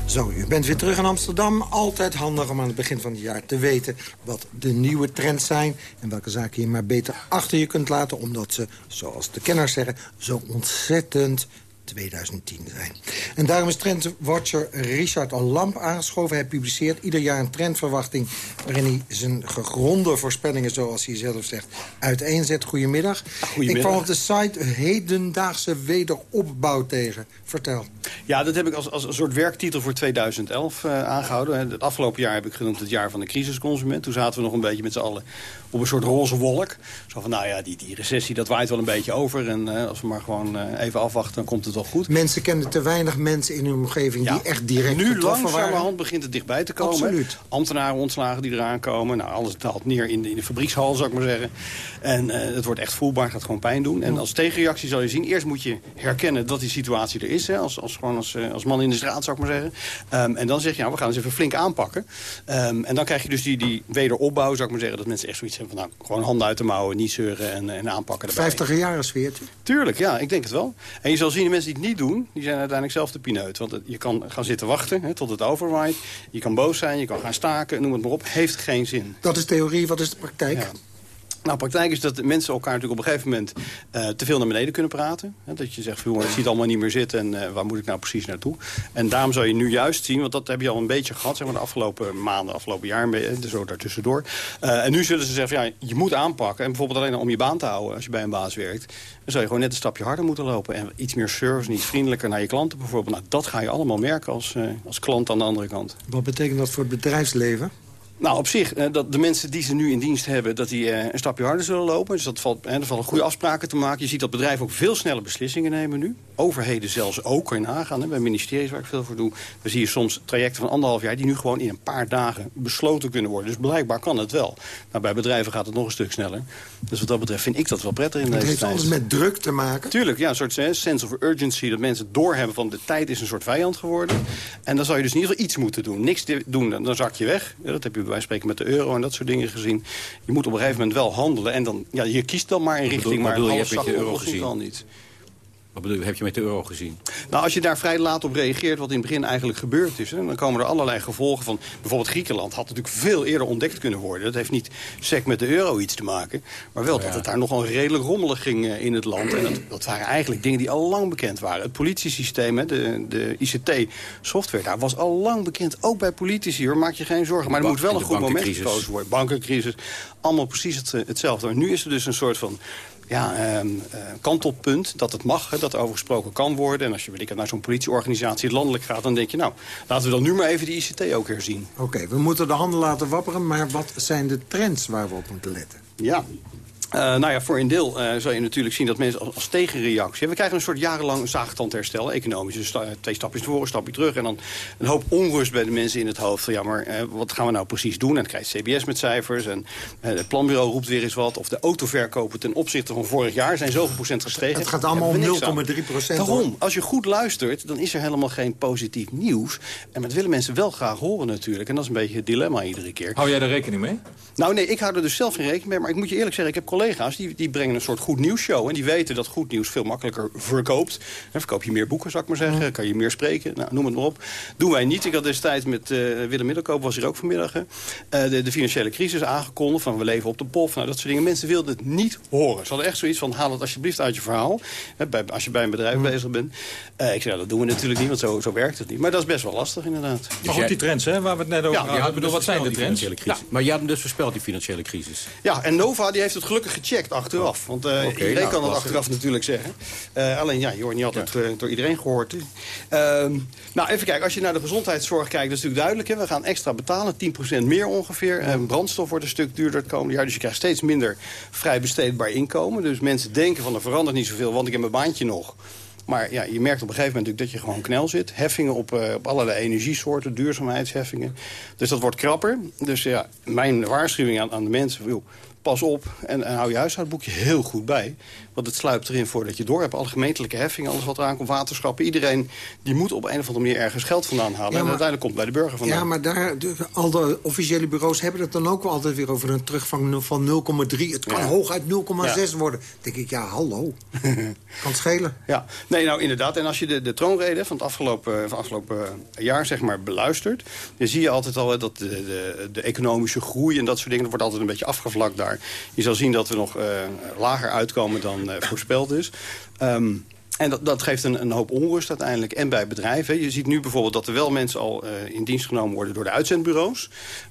Zo, u bent weer terug in Amsterdam. Altijd handig om aan het begin van het jaar te weten wat de nieuwe trends zijn... en welke zaken je maar beter achter je kunt laten... omdat ze, zoals de kenners zeggen, zo ontzettend 2010 zijn. En daarom is trendwatcher Richard Lamp aangeschoven. Hij publiceert ieder jaar een trendverwachting... waarin hij zijn gegronde voorspellingen, zoals hij zelf zegt, uiteenzet. Goedemiddag. Goedemiddag. Ik kwam op de site hedendaagse wederopbouw tegen. Vertel. Ja, dat heb ik als, als een soort werktitel voor 2011 uh, aangehouden. Het afgelopen jaar heb ik genoemd het jaar van de crisisconsument. Toen zaten we nog een beetje met z'n allen op een soort roze wolk. Zo van, nou ja, die, die recessie, dat waait wel een beetje over. En uh, als we maar gewoon uh, even afwachten, dan komt het goed. Mensen kennen te weinig mensen in hun omgeving ja, die echt direct Nu getroffen langzamerhand begint het dichtbij te komen. Absoluut. Ambtenaren ontslagen die eraan komen. Nou, alles daalt neer in de, in de fabriekshal, zou ik maar zeggen. En uh, het wordt echt voelbaar, gaat gewoon pijn doen. En als tegenreactie zal je zien, eerst moet je herkennen dat die situatie er is. Hè, als, als, gewoon als, als man in de straat, zou ik maar zeggen. Um, en dan zeg je, nou, we gaan eens even flink aanpakken. Um, en dan krijg je dus die, die wederopbouw, zou ik maar zeggen. Dat mensen echt zoiets hebben van, nou, gewoon handen uit de mouwen, niet zeuren en, en aanpakken. Erbij. 50 jaren sfeertje. Tuurlijk, ja, ik denk het wel. En je zal zien, de mensen die het niet doen, die zijn uiteindelijk zelf de pineut. Want je kan gaan zitten wachten hè, tot het overwaait. Je kan boos zijn, je kan gaan staken, noem het maar op. Heeft geen zin. Dat is theorie, wat is de praktijk? Ja. Nou, praktijk is dat mensen elkaar natuurlijk op een gegeven moment uh, te veel naar beneden kunnen praten. Dat je zegt, jongen, ik zie het allemaal niet meer zitten en uh, waar moet ik nou precies naartoe? En daarom zou je nu juist zien, want dat heb je al een beetje gehad, zeg maar, de afgelopen maanden, afgelopen jaar, zo daartussendoor. Uh, en nu zullen ze zeggen, ja, je moet aanpakken. En bijvoorbeeld alleen om je baan te houden als je bij een baas werkt. Dan zou je gewoon net een stapje harder moeten lopen. En iets meer service, iets vriendelijker naar je klanten bijvoorbeeld. Nou, dat ga je allemaal merken als, als klant aan de andere kant. Wat betekent dat voor het bedrijfsleven? Nou, op zich, dat de mensen die ze nu in dienst hebben... dat die uh, een stapje harder zullen lopen. Dus dat valt, er vallen goede afspraken te maken. Je ziet dat bedrijven ook veel sneller beslissingen nemen nu. Overheden zelfs ook in nagaan. Hè. Bij ministeries waar ik veel voor doe... dan zie je soms trajecten van anderhalf jaar... die nu gewoon in een paar dagen besloten kunnen worden. Dus blijkbaar kan het wel. Nou, bij bedrijven gaat het nog een stuk sneller. Dus wat dat betreft vind ik dat wel prettig in het deze heeft tijd. alles met druk te maken? Tuurlijk, ja, een soort hè, sense of urgency. Dat mensen doorhebben van de tijd is een soort vijand geworden. En dan zou je dus in ieder geval iets moeten doen. Niks doen, dan, dan zak je weg. Ja, dat heb je van spreken met de euro en dat soort dingen gezien. Je moet op een gegeven moment wel handelen. En dan, ja, je kiest dan maar in richting, maar alles met zak de euro gezien? kan niet. Wat bedoel je, heb je met de euro gezien? Nou, als je daar vrij laat op reageert, wat in het begin eigenlijk gebeurd is... Hè, dan komen er allerlei gevolgen van... bijvoorbeeld Griekenland had natuurlijk veel eerder ontdekt kunnen worden. Dat heeft niet sec met de euro iets te maken. Maar wel dat het daar nogal redelijk rommelig ging uh, in het land. En dat, dat waren eigenlijk dingen die al lang bekend waren. Het politiesysteem, hè, de, de ICT-software, daar was al lang bekend. Ook bij politici, hoor, maak je geen zorgen. Maar er moet wel een goed moment gekozen worden. Bankencrisis, allemaal precies het, hetzelfde. Maar nu is er dus een soort van ja, um, uh, kantelpunt dat het mag, hè, dat er over gesproken kan worden. En als je weet ik, naar zo'n politieorganisatie landelijk gaat... dan denk je, nou, laten we dan nu maar even die ICT ook herzien. Oké, okay, we moeten de handen laten wapperen... maar wat zijn de trends waar we op moeten letten? Ja, uh, nou ja, voor een deel uh, zal je natuurlijk zien dat mensen als, als tegenreactie... We krijgen een soort jarenlang zaagtandherstel, economisch. Dus sta, twee stapjes voor, een stapje terug. En dan een hoop onrust bij de mensen in het hoofd. Van, ja, maar uh, wat gaan we nou precies doen? En dan krijgt CBS met cijfers. En het planbureau roept weer eens wat. Of de autoverkopen ten opzichte van vorig jaar zijn zoveel procent gestegen. Het gaat allemaal om 0,3 procent. Daarom, als je goed luistert, dan is er helemaal geen positief nieuws. En dat willen mensen wel graag horen natuurlijk. En dat is een beetje het dilemma iedere keer. Hou jij daar rekening mee? Nou nee, ik hou er dus zelf geen rekening mee. Maar ik moet je eerlijk zeggen, ik heb collega's die, die brengen een soort goed nieuws show. En die weten dat goed nieuws veel makkelijker verkoopt. Dan verkoop je meer boeken, zou ik maar zeggen. Kan je meer spreken, nou, noem het maar op. Doen wij niet. Ik had destijds met uh, Willem Middelkoop, was hier ook vanmiddag... Uh, de, de, financiële crisis aangekondigd. Van we leven op de pof. Nou, dat soort dingen. Mensen wilden het niet horen. Ze hadden echt zoiets van, haal het alsjeblieft uit je verhaal. Hè, bij, als je bij een bedrijf bezig bent. Uh, ik zei, dat doen we natuurlijk niet, want zo, zo werkt het niet. Maar dat is best wel lastig, inderdaad. Dus maar goed, die trends, hè, waar we het net over Ja, hadden. ja, Ik bedoel, wat zijn de trends? Ja. Maar jij hebt hem dus voorspeld, die financiële crisis. Ja, en Nova die heeft het gelukkig gecheckt achteraf. Want uh, iedereen nou, kan dat achteraf natuurlijk zeggen. Uh, alleen, ja, je wordt niet altijd uh, door iedereen gehoord. Ehm, nou, even kijken. Als je naar de gezondheidszorg kijkt, dat is natuurlijk duidelijk. Hè? We gaan extra betalen, 10% meer ongeveer. En brandstof wordt een stuk duurder het komende jaar. Dus je krijgt steeds minder vrij besteedbaar inkomen. Dus mensen denken van, er verandert niet zoveel, want ik heb mijn baantje nog. Maar ja, je merkt op een gegeven moment natuurlijk dat je gewoon knel zit. Heffingen op, uh, op allerlei energiesoorten, duurzaamheidsheffingen. Dus dat wordt krapper. Dus ja, mijn waarschuwing aan, aan de mensen... Joh, pas op en, hou je huishoudboekje heel goed bij. Want het sluipt erin voordat je door hebt. Alle gemeentelijke heffingen, alles wat eraan komt, waterschappen. Iedereen die moet op een of andere manier ergens geld vandaan halen. Ja, en uiteindelijk komt het bij de burger vandaan. Ja, maar daar, de- al de officiële bureaus hebben het dan ook wel altijd weer over een terugvang van 0,3. Het kan Ja. hooguit 0,6 worden. Dan denk ik, ja, hallo. kan het schelen. Ja, nee, nou inderdaad. En als je de, de troonrede van het afgelopen, van afgelopen jaar zeg maar, beluistert... dan zie je altijd al hè, dat de, de, de economische groei en dat soort dingen... dat wordt altijd een beetje afgevlakt daar. Je zal zien dat we nog eh, lager uitkomen dan eh, voorspeld is. Ehm, En dat, dat geeft een, een hoop onrust uiteindelijk. En bij bedrijven. Je ziet nu bijvoorbeeld dat er wel mensen al eh, in dienst genomen worden door de uitzendbureaus.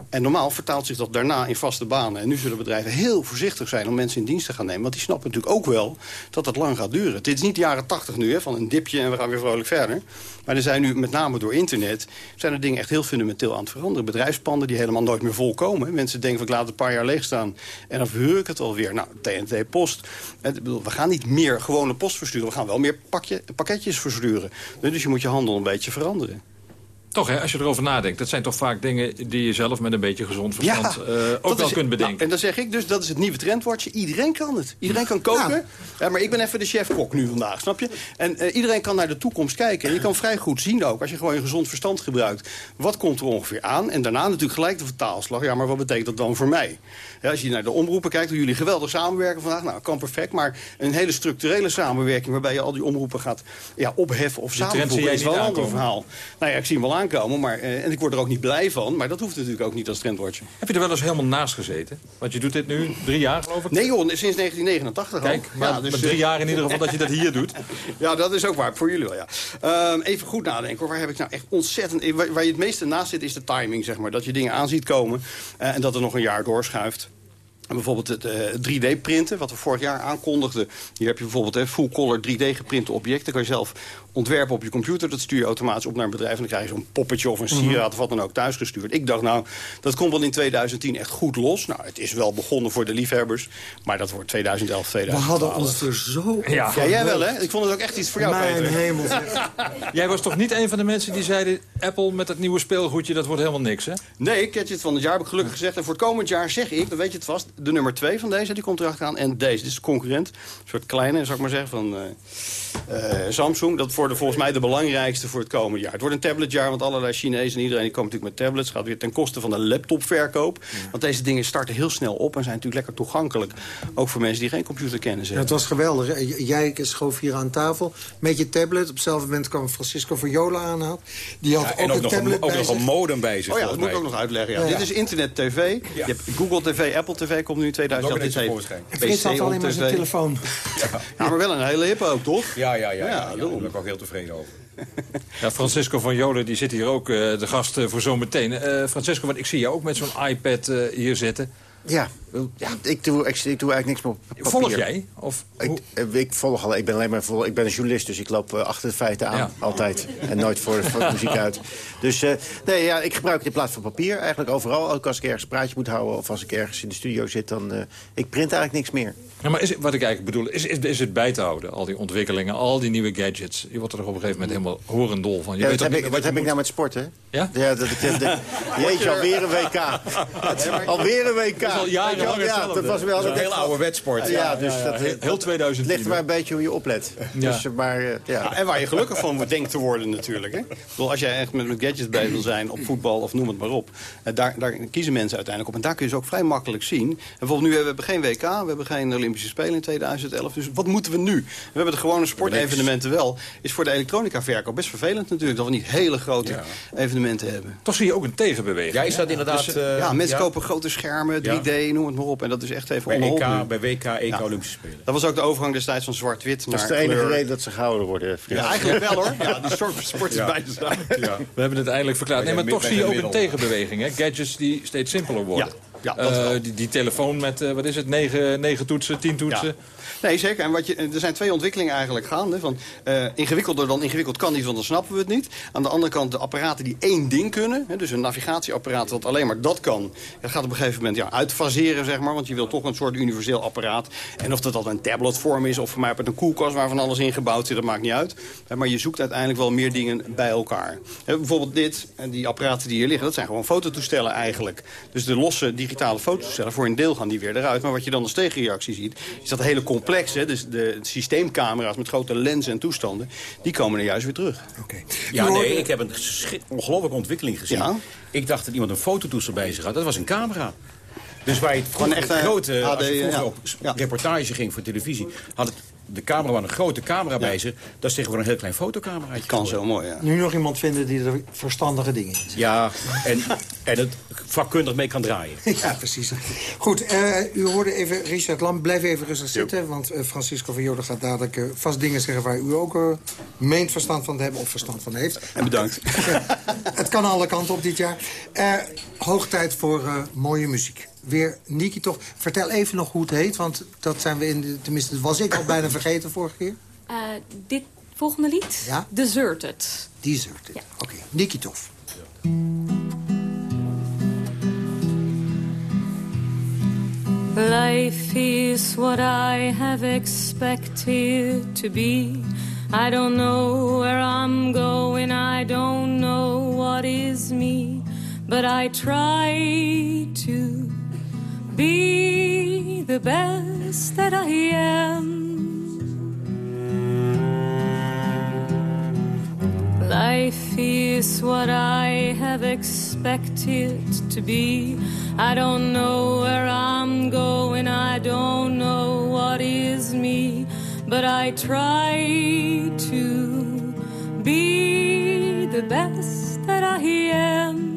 En normaal vertaalt zich dat daarna in vaste banen. En nu zullen bedrijven heel voorzichtig zijn om mensen in dienst te gaan nemen. Want die snappen natuurlijk ook wel dat dat lang gaat duren. Dit is niet de jaren tachtig nu, hè, van een dipje en we gaan weer vrolijk verder. Maar er zijn nu met name door internet... zijn er dingen echt heel fundamenteel aan het veranderen. Bedrijfspanden die helemaal nooit meer volkomen. Mensen denken van ik laat een paar jaar leeg staan en dan verhuur ik het alweer. Nou, TNT Post. We gaan niet meer gewone post versturen. We gaan wel meer pakje, pakketjes versturen. Dus je moet je handel een beetje veranderen. Toch, hè, als je erover nadenkt. Dat zijn toch vaak dingen die je zelf met een beetje gezond verstand eh, ook wel is- kunt bedenken. nou, en dan zeg ik dus, dat is het nieuwe trendwoordje. Iedereen kan het. Iedereen kan koken. Ja. maar ik ben even de chef-kok nu vandaag, snap je? En eh, iedereen kan naar de toekomst kijken. En je kan vrij goed zien ook, als je gewoon je gezond verstand gebruikt... wat komt er ongeveer aan? En daarna natuurlijk gelijk de vertaalslag. Ja, maar wat betekent dat dan voor mij? Ja, als je naar de omroepen kijkt, hoe jullie geweldig samenwerken vandaag... nou, kan perfect, maar een hele structurele samenwerking... waarbij je al die omroepen gaat ja, opheffen of samenvoegen... is wel een ander verhaal. Nou ja, ik zie hem wel aankomen, maar, eh, en ik word er ook niet blij van... maar dat hoeft natuurlijk ook niet als trendwoordje. Heb je er wel eens helemaal naast gezeten? Want je doet dit nu drie jaar, geloof ik? Nee joh, sinds 1989 al. Kijk, maar ja, dus, met drie eh, jaar in ieder geval dat je dat hier doet. Ja, dat is ook waar. Voor jullie wel, ja. Ehm, even goed nadenken hoor. Waar heb ik nou echt ontzettend... Waar, waar je het meeste naast zit is de timing, zeg maar. Dat je dingen aan ziet komen eh, en dat er nog een jaar doorschuift. En bijvoorbeeld het eh, 3D-printen, wat we vorig jaar aankondigden. Hier heb je bijvoorbeeld hè, full-color 3D-geprinte objecten. kan je zelf ontwerpen op je computer. Dat stuur je automatisch op naar een bedrijf. En dan krijg je zo'n poppetje of een sieraad of wat dan ook thuisgestuurd. Ik dacht nou, dat komt wel in 2010 echt goed los. Nou, het is wel begonnen voor de liefhebbers. Maar dat wordt 2011, We 2012. hadden ons er zo Ja. Ja, jij wel hè? Ik vond het ook echt iets voor jou, Mijn Peter. hemel. Jij was toch niet een van de mensen die zeiden... Apple met dat nieuwe speelgoedje, dat wordt helemaal niks, hè? Nee, Gadget van het jaar heb ik gelukkig gezegd. En voor het komend jaar zeg ik, dan weet je het vast... de nummer 2 van deze, die komt erachter aan. En deze, dit is de concurrent. Een soort kleine, zou ik maar zeggen, van eh, eh, Samsung. Dat wordt volgens mij de belangrijkste voor het komende jaar. Het wordt een tabletjaar, want allerlei Chinezen en iedereen... die komen natuurlijk met tablets. gaat weer ten koste van de laptopverkoop. Want deze dingen starten heel snel op... en zijn natuurlijk lekker toegankelijk. Ook voor mensen die geen computerkennis Ja, hebben. het was geweldig. Jij schoof hier aan tafel met je tablet. Op hetzelfde moment kwam Francisco Viola aanhaald. Die had Ja, ook, en ook een nog, tablet een, ook bij nog zich. een modem bij zich. Oh ja, dat moet ik ook nog uitleggen. Ja. Ja, ja. Dit is internet tv. Je hebt Google TV, Apple TV komt nu in 2011. Ook Dit net heet tevoorschijn. En Frits had PC alleen maar zijn telefoon. Ja, maar wel een hele hippe ook, toch? Ja, ja, ja. ja, Ja, ja, ook heel tevreden over. Ja, Francisco van Jolen die zit hier ook, eh, de gast eh, voor zometeen. Eh Francisco, want ik zie jou ook met zo'n iPad hier zitten. Ja, Ja. ik doe, ik, ik doe eigenlijk niks meer op papier. Volg jij? Of, Ik, eh, ik volg al, ik ben alleen maar vol, ik ben een journalist, dus ik loop eh, achter de feiten aan, Ja. altijd. En nooit voor, voor de muziek uit. Dus eh, nee, ja, ik gebruik in plaats van papier eigenlijk overal. Ook als ik ergens een praatje moet houden of als ik ergens in de studio zit, dan eh, ik print eigenlijk niks meer. Ja, maar is wat ik eigenlijk bedoel, is, is, is het bij te houden? Al die ontwikkelingen, al die nieuwe gadgets. Je wordt er op een gegeven moment helemaal horendol van. Je Ja, weet dat heb, ik, dat heb ik nou met sport, hè? Ja? Ja, dat ik, de, de- jeetje, alweer een WK. alweer een WK. Al? Ja, hetzelfde. dat was wel een heel oude wedsport. Ja, dus dat, Heel, het heel 2010. ligt er maar een beetje hoe je oplet. Ja. Dus, maar, eh, ja. Ja, en waar je gelukkig van denkt te worden natuurlijk. Hè? Bedoel, als jij echt met, met gadgets bezig wil zijn op voetbal of noem het maar op. eh, Daar, daar kiezen mensen uiteindelijk op. En daar kun je ze ook vrij makkelijk zien. En bijvoorbeeld nu hebben we geen WK, we hebben geen Olympische Spelen in 2011. Dus wat moeten we nu? We hebben de gewone sportevenementen wel. Is voor de elektronica verkoop best vervelend natuurlijk. Dat we niet hele grote Ja. evenementen hebben. Toch zie je ook een tegenbeweging. Ja, is dat inderdaad... Dus, eh, ja, mensen ja, kopen grote schermen, 3D, noem het maar op. En dat is echt even bij. EK, bij WK, EK Ja. Olympische Spelen. Dat was ook de overgang destijds van zwart-wit Dat naar is de enige kleur. reden dat ze gehouden worden. Frits. Ja, eigenlijk wel hoor. Ja, die soort sport is Ja. bijna staan. Ja. We hebben het eindelijk verklaard. Nee, maar toch zie je ook een tegenbeweging. Hè? Gadgets die steeds simpeler worden. Ja, ja, dat Eh, die, die telefoon met, eh, wat is het, negen, negen toetsen, tien toetsen. Ja. Nee, zeker. En wat je, er zijn twee ontwikkelingen eigenlijk gaande. Van, eh, ingewikkelder dan ingewikkeld kan niet, want dan snappen we het niet. Aan de andere kant de apparaten die één ding kunnen. Hè, dus een navigatieapparaat dat alleen maar dat kan. Dat gaat op een gegeven moment ja, uitfaseren, zeg maar. Want je wil toch een soort universeel apparaat. En of dat dan een tabletvorm is of voor mij met een koelkast waarvan alles ingebouwd zit, dat maakt niet uit. Maar je zoekt uiteindelijk wel meer dingen bij elkaar. Hè, bijvoorbeeld dit en die apparaten die hier liggen, dat zijn gewoon fototoestellen eigenlijk. Dus de losse digitale fototoestellen, voor een deel gaan die weer eruit. Maar wat je dan als tegenreactie ziet, is dat hele complex. Hè, dus de systeemcamera's met grote lenzen en toestanden, die komen er juist weer terug. Ja, nee, ik heb een ongelofelijke ontwikkeling gezien. Ja? Ik dacht dat iemand een fototoestel bij zich had. Dat was een camera. Dus waar je het Gewoon echt een grote, HD, ja. op Ja. reportage ging voor televisie, had het de cameraman een grote camera bij zich. Dat is tegenwoordig een heel klein fotocameraatje. Kan geworden. zo mooi, ja. Nu nog iemand vinden die er verstandige dingen in zegt. Ja, en, en het vakkundig mee kan draaien. Ja, precies. Goed, eh, u hoorde even Richard Lam. Blijf even rustig zitten, want eh, Francisco van Joden gaat dadelijk eh, vast dingen zeggen... waar u ook eh, meent verstand van te hebben of verstand van heeft. En bedankt. Het kan alle kanten op dit jaar. Eh, hoog tijd voor eh, mooie muziek. Weer Niki toch. Vertel even nog hoe het heet, want dat zijn we in de, tenminste dat was ik al bijna vergeten vorige keer. Eh, dit volgende lied, Ja? Deserted. Deserted. Ja. Oké, Niki Tof. Life is what I have expected to be. I don't know where I'm going, I don't know what is me, but I try to be the best that I am. Life is what I have expected to be. I don't know where I'm going, I don't know what is me, but I try to be the best that I am.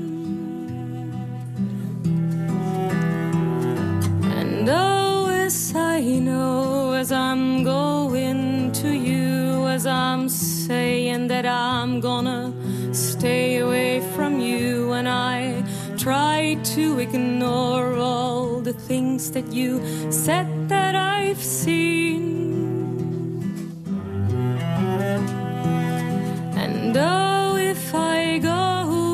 I know, as I'm going to you, as I'm saying that I'm gonna stay away from you, and I try to ignore all the things that you said that I've seen. And oh, if I go,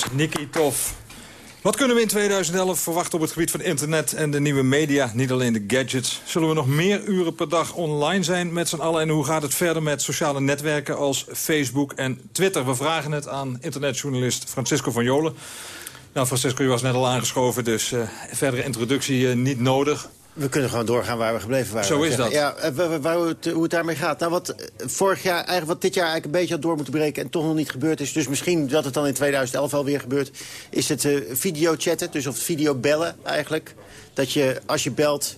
was Nicky Tof. Wat kunnen we in 2011 verwachten op het gebied van internet en de nieuwe media? Niet alleen de gadgets. Zullen we nog meer uren per dag online zijn met z'n allen? En hoe gaat het verder met sociale netwerken als Facebook en Twitter? We vragen het aan internetjournalist Francisco van Jolen. Nou, Francisco, u was net al aangeschoven, dus eh, verdere introductie eh, niet nodig. We kunnen gewoon doorgaan waar we gebleven waren. Zo is dat. Ja, eh, waar, waar- waar het, hoe het daarmee gaat. Nou, wat eh, vorig jaar, eigenlijk wat dit jaar eigenlijk een beetje had door moeten breken... en toch nog niet gebeurd is, dus misschien dat het dan in 2011 alweer gebeurt... is het eh videochatten, dus of videobellen eigenlijk. Dat je, als je belt,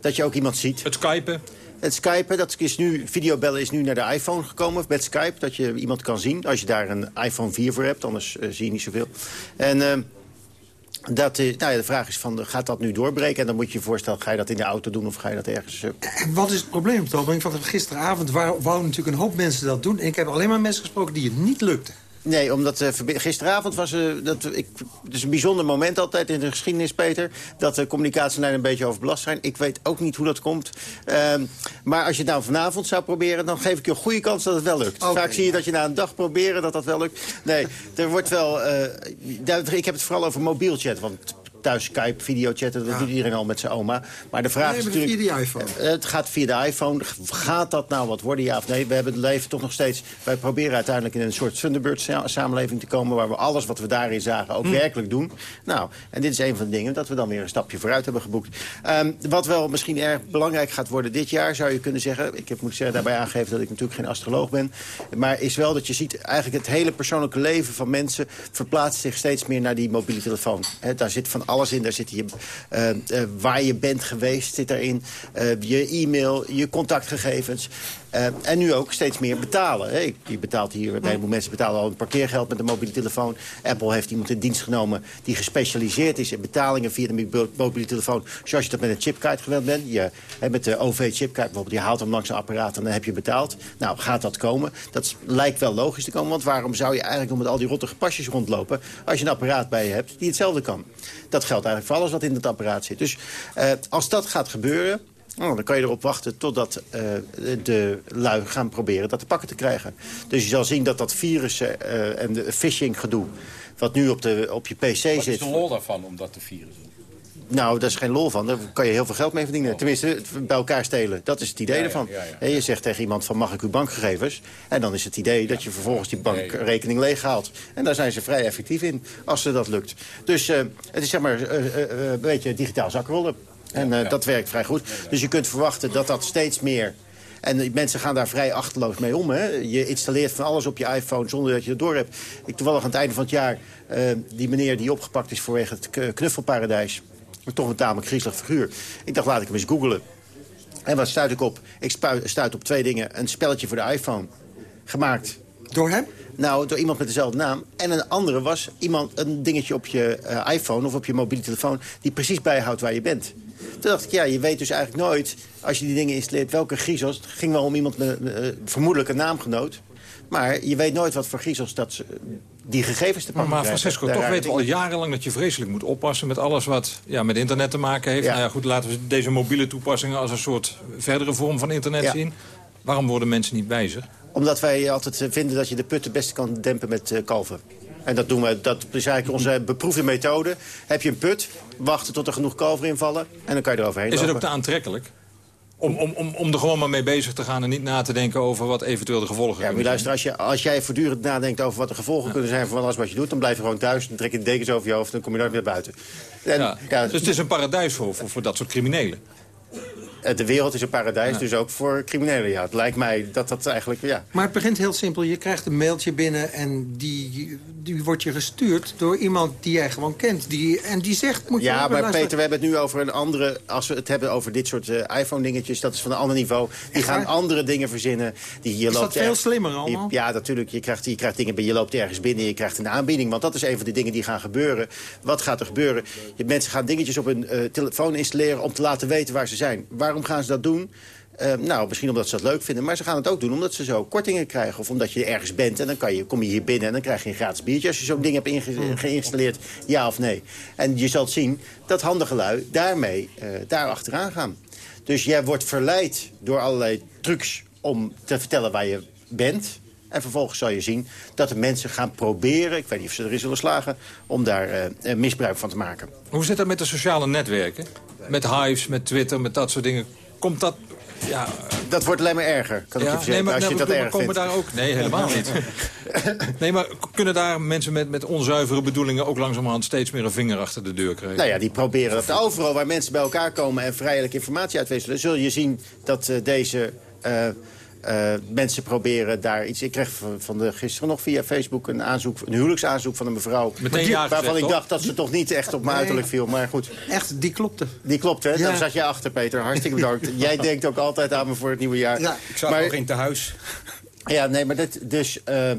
dat je ook iemand ziet. Het skypen. Het skypen, dat is nu, videobellen is nu naar de iPhone gekomen met Skype. Dat je iemand kan zien, als je daar een iPhone 4 voor hebt. Anders eh, zie je niet zoveel. En... eh, dat, nou ja, de vraag is, van, gaat dat nu doorbreken? En dan moet je je voorstellen, ga je dat in de auto doen of ga je dat ergens... En wat is het probleem ogenblik? Want gisteravond wou natuurlijk een hoop mensen dat doen. En ik heb alleen maar mensen gesproken die het niet lukte. Nee, omdat eh, gisteravond was eh, dat, ik, het is een bijzonder moment altijd in de geschiedenis, Peter... dat de communicatielijnen een beetje overbelast zijn. Ik weet ook niet hoe dat komt. Ehm, maar als je het nou vanavond zou proberen... dan geef ik je een goede kans dat het wel lukt. Vaak zie je dat je na een dag proberen dat dat wel lukt. Nee, er wordt wel... eh, ik heb het vooral over mobiel chat, want thuis Skype, videochatten. Dat doet iedereen al met zijn oma. Maar de vraag Nee, is natuurlijk... via de iPhone. Eh, Het gaat via de iPhone. Gaat dat nou wat worden, ja of nee? We hebben het leven toch nog steeds... Wij proberen uiteindelijk in een soort Thunderbird-samenleving te komen... waar we alles wat we daarin zagen ook werkelijk doen. Nou, en dit is een van de dingen dat we dan weer een stapje vooruit hebben geboekt. Ehm, wat wel misschien erg belangrijk gaat worden dit jaar, zou je kunnen zeggen... ik heb, moet zeggen, daarbij aangeven dat ik natuurlijk geen astroloog ben... maar is wel dat je ziet eigenlijk het hele persoonlijke leven van mensen... verplaatst zich steeds meer naar die mobiele telefoon. Daar zit van alles in. Daar zit je, eh, eh, waar je bent geweest zit erin. Eh, je e-mail, je contactgegevens. En nu ook steeds meer betalen. Je betaalt hier, een heleboel mensen betalen al een parkeergeld met een mobiele telefoon. Apple heeft iemand in dienst genomen die gespecialiseerd is in betalingen via de mo- mobiele telefoon. Zoals je dat met een chipkaart gewend bent. Je, met de OV-chipkaart bijvoorbeeld, je haalt hem langs een apparaat en dan heb je betaald. Nou, gaat dat komen? Dat lijkt wel logisch te komen, want waarom zou je eigenlijk nog met al die rottige pasjes rondlopen als je een apparaat bij je hebt die hetzelfde kan? Dat geldt eigenlijk voor alles wat in het apparaat zit. Dus eh, als dat gaat gebeuren, Oh, dan kan je erop wachten totdat eh, de lui gaan proberen dat te pakken te krijgen. Dus je zal zien dat dat virussen eh, en de phishing gedoe... wat nu op, de, op je pc Wat is zit... de lol daarvan om dat te vieren? Nou, daar is geen lol van. Daar kan je heel veel geld mee verdienen. Tenminste, het bij elkaar stelen. Dat is het idee ervan. Je zegt tegen iemand van mag ik uw bankgegevens? En dan is het idee dat je vervolgens die bankrekening leeghaalt. En daar zijn ze vrij effectief in, als ze dat lukt. Dus eh, het is zeg maar eh, eh, een beetje digitaal zakrollen. En dat werkt vrij goed. Dus je kunt verwachten dat dat steeds meer... En mensen gaan daar vrij achterloos mee om. Hè? Je installeert van alles op je iPhone zonder dat je het door hebt. Ik toevallig aan het einde van het jaar... die meneer die opgepakt is vanwege het k- knuffelparadijs... toch een tamelijk griezelig figuur. Ik dacht, laat ik hem eens googlen. En wat stuit ik op? Ik stuit op twee dingen. Een spelletje voor de iPhone. Gemaakt. Door hem? Nou, door iemand met dezelfde naam. En een andere was iemand, een dingetje op je eh, iPhone of op je mobiele telefoon... die precies bijhoudt waar je bent. Toen dacht ik, ja, je weet dus eigenlijk nooit... als je die dingen installeert, welke griezels... het ging wel om iemand met eh, vermoedelijk een naamgenoot... maar je weet nooit wat voor griezels dat ze, die gegevens te pakken maar Daar toch weten we al jarenlang dat je vreselijk moet oppassen... met alles wat ja, met internet te maken heeft. Ja. Nou ja, goed, laten we deze mobiele toepassingen als een soort verdere vorm van internet Ja. zien. Waarom worden mensen niet bezig? Omdat wij altijd eh, vinden dat je de put het beste kan dempen met eh, kalven. En dat doen we. Dat is eigenlijk onze beproefde methode. Heb je een put, wachten tot er genoeg kalveren invallen... en dan kan je er overheen Is het ook te aantrekkelijk? Om, om, om, om er gewoon maar mee bezig te gaan en niet na te denken over wat eventueel de gevolgen Ja, maar luister, als, je, als jij voortdurend nadenkt over wat de gevolgen kunnen zijn... van alles wat je doet, dan blijf je gewoon thuis... dan trek je de dekens over je hoofd en dan kom je nooit meer buiten. En, ja, Dus het is een paradijs voor, voor, voor dat soort criminelen. Eh, de wereld is een paradijs, dus ook voor criminelen. Ja, het lijkt mij dat dat eigenlijk... Ja, Maar het begint heel simpel. Je krijgt een mailtje binnen en die, die wordt je gestuurd door iemand die jij gewoon kent. Die, en die zegt... Moet je Ja, maar. Peter, we hebben het nu over een andere... als we het hebben over dit soort eh, iPhone-dingetjes, dat is van een ander niveau. Die gaan waar? andere dingen verzinnen. Die, je Is loopt dat veel slimmer allemaal? Je- ja, natuurlijk. Je krijgt, je krijgt dingen binnen, je loopt ergens binnen, je krijgt een aanbieding. Want dat is een van de dingen die gaan gebeuren. Wat gaat er gebeuren? Je, mensen gaan dingetjes op hun eh, telefoon installeren om te laten weten waar ze zijn. Waarom gaan ze dat doen? Eh, nou, misschien omdat ze dat leuk vinden. Maar ze gaan het ook doen omdat ze zo kortingen krijgen. Of omdat je ergens bent en dan kan je, kom je hier binnen... en dan krijg je een gratis biertje als je zo'n ding hebt inge- geïnstalleerd. Ja of nee. En je zult zien dat handige lui daarmee eh, daar achteraan gaan. Dus jij wordt verleid door allerlei trucs om te vertellen waar je bent... En vervolgens zal je zien dat de mensen gaan proberen... ik weet niet of ze erin zullen slagen... om daar eh, eh, misbruik van te maken. Hoe zit dat met de sociale netwerken? Met Hives, met Twitter, met dat soort dingen. Komt dat... Ja, Dat wordt alleen maar erger, kan ik je maar, als nee, dat maar erg komen vindt. daar ook... Nee, helemaal niet. nee, maar kunnen daar mensen met, met onzuivere bedoelingen... ook langzamerhand steeds meer een vinger achter de deur krijgen? Nou ja, die proberen dat overal waar mensen bij elkaar komen... en vrijelijk informatie uitwisselen... zul je zien dat eh, deze eh, mensen proberen daar iets... Ik kreeg van, van de, gisteren nog via Facebook een, aanzoek, een huwelijksaanzoek van een mevrouw... Meteen waarvan gezegd, ik toch? dacht dat ze toch niet echt op mijn Nee. uiterlijk viel. Maar goed, Echt, die klopte. die klopt, hè? Ja. Daar zat jij achter, Peter. Hartstikke bedankt. jij denkt ook altijd aan me voor het nieuwe jaar. Ja, Ik zag Maar- nog in te huis. Ja, nee, maar dat, dus, eh, eh,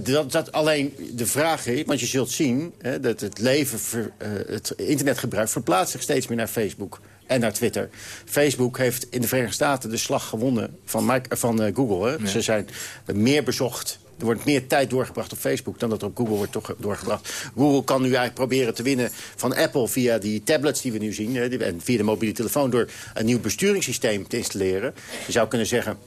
dat, dat alleen de vraag is, want je zult zien hè, dat het leven, ver- eh, het internetgebruik verplaatst zich steeds meer naar Facebook en naar Twitter. Facebook heeft in de Verenigde Staten de slag gewonnen van, Mic- van eh, Google. Hè. Ze zijn meer bezocht. Er wordt meer tijd doorgebracht op Facebook dan dat er op Google wordt toch- doorgebracht. Google kan nu eigenlijk proberen te winnen van Apple via die tablets die we nu zien. En via de mobiele telefoon door een nieuw besturingssysteem te installeren. Je zou kunnen zeggen,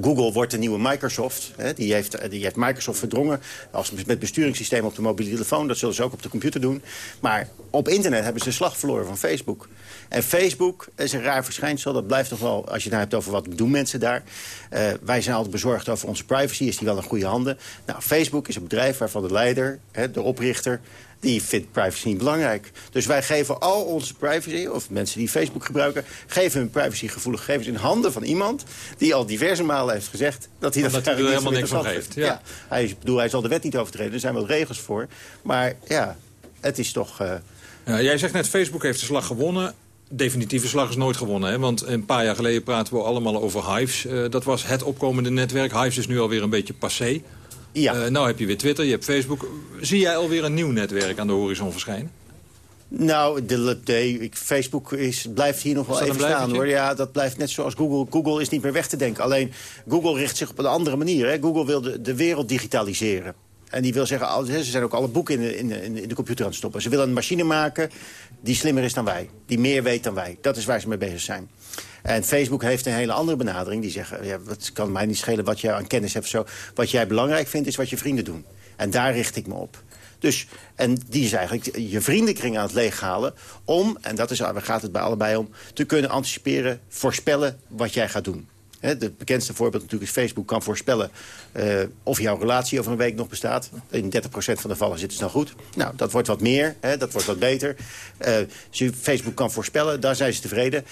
Google wordt de nieuwe Microsoft. Hè, die, heeft, die heeft Microsoft verdrongen als met besturingssysteem op de mobiele telefoon. Dat zullen ze ook op de computer doen. Maar op internet hebben ze de slag verloren van Facebook. En Facebook is een raar verschijnsel. Dat blijft toch wel, als je het nou hebt over wat doen mensen daar. Uh, wij zijn altijd bezorgd over onze privacy. Is die wel in goede handen? Nou, Facebook is een bedrijf waarvan de leider, hè, de oprichter die vindt privacy niet belangrijk. Dus wij geven al onze privacy, of mensen die Facebook gebruiken... geven hun privacygevoelige gegevens in handen van iemand... die al diverse malen heeft gezegd dat hij dat, dat er helemaal niks van geeft. Ja. Hij, bedoel, hij zal de wet niet overtreden, er zijn wel regels voor. Maar ja, het is toch... Uh... Ja, jij zegt net, Facebook heeft de slag gewonnen definitieve slag is nooit gewonnen. Hè? Want een paar jaar geleden praten we allemaal over Hives. Uh, dat was het opkomende netwerk. Hives is nu alweer een beetje passé. Ja. Uh, nou heb je weer Twitter, je hebt Facebook. Zie jij alweer een nieuw netwerk aan de horizon verschijnen? Nou, de, de, Facebook is, blijft hier nog wel even staan. hoor. Ja, dat blijft net zoals Google. Google is niet meer weg te denken. Alleen, Google richt zich op een andere manier. Hè. Google wil de, de wereld digitaliseren. En die wil zeggen, ze zijn ook alle boeken in de, in, de, in de computer aan het stoppen. Ze willen een machine maken die slimmer is dan wij. Die meer weet dan wij. Dat is waar ze mee bezig zijn. En Facebook heeft een hele andere benadering. Die zeggen, ja, het kan mij niet schelen wat jij aan kennis hebt. Zo. Wat jij belangrijk vindt, is wat je vrienden doen. En daar richt ik me op. Dus, en die is eigenlijk je vriendenkring aan het leeghalen... om, en dat is, waar gaat het bij allebei om... te kunnen anticiperen, voorspellen wat jij gaat doen. Het bekendste voorbeeld natuurlijk is Facebook kan voorspellen... Uh, of jouw relatie over een week nog bestaat. In 30% van de gevallen zit het snel goed. Nou, dat wordt wat meer, hè, dat wordt wat beter. Uh, Facebook kan voorspellen, daar zijn ze tevreden.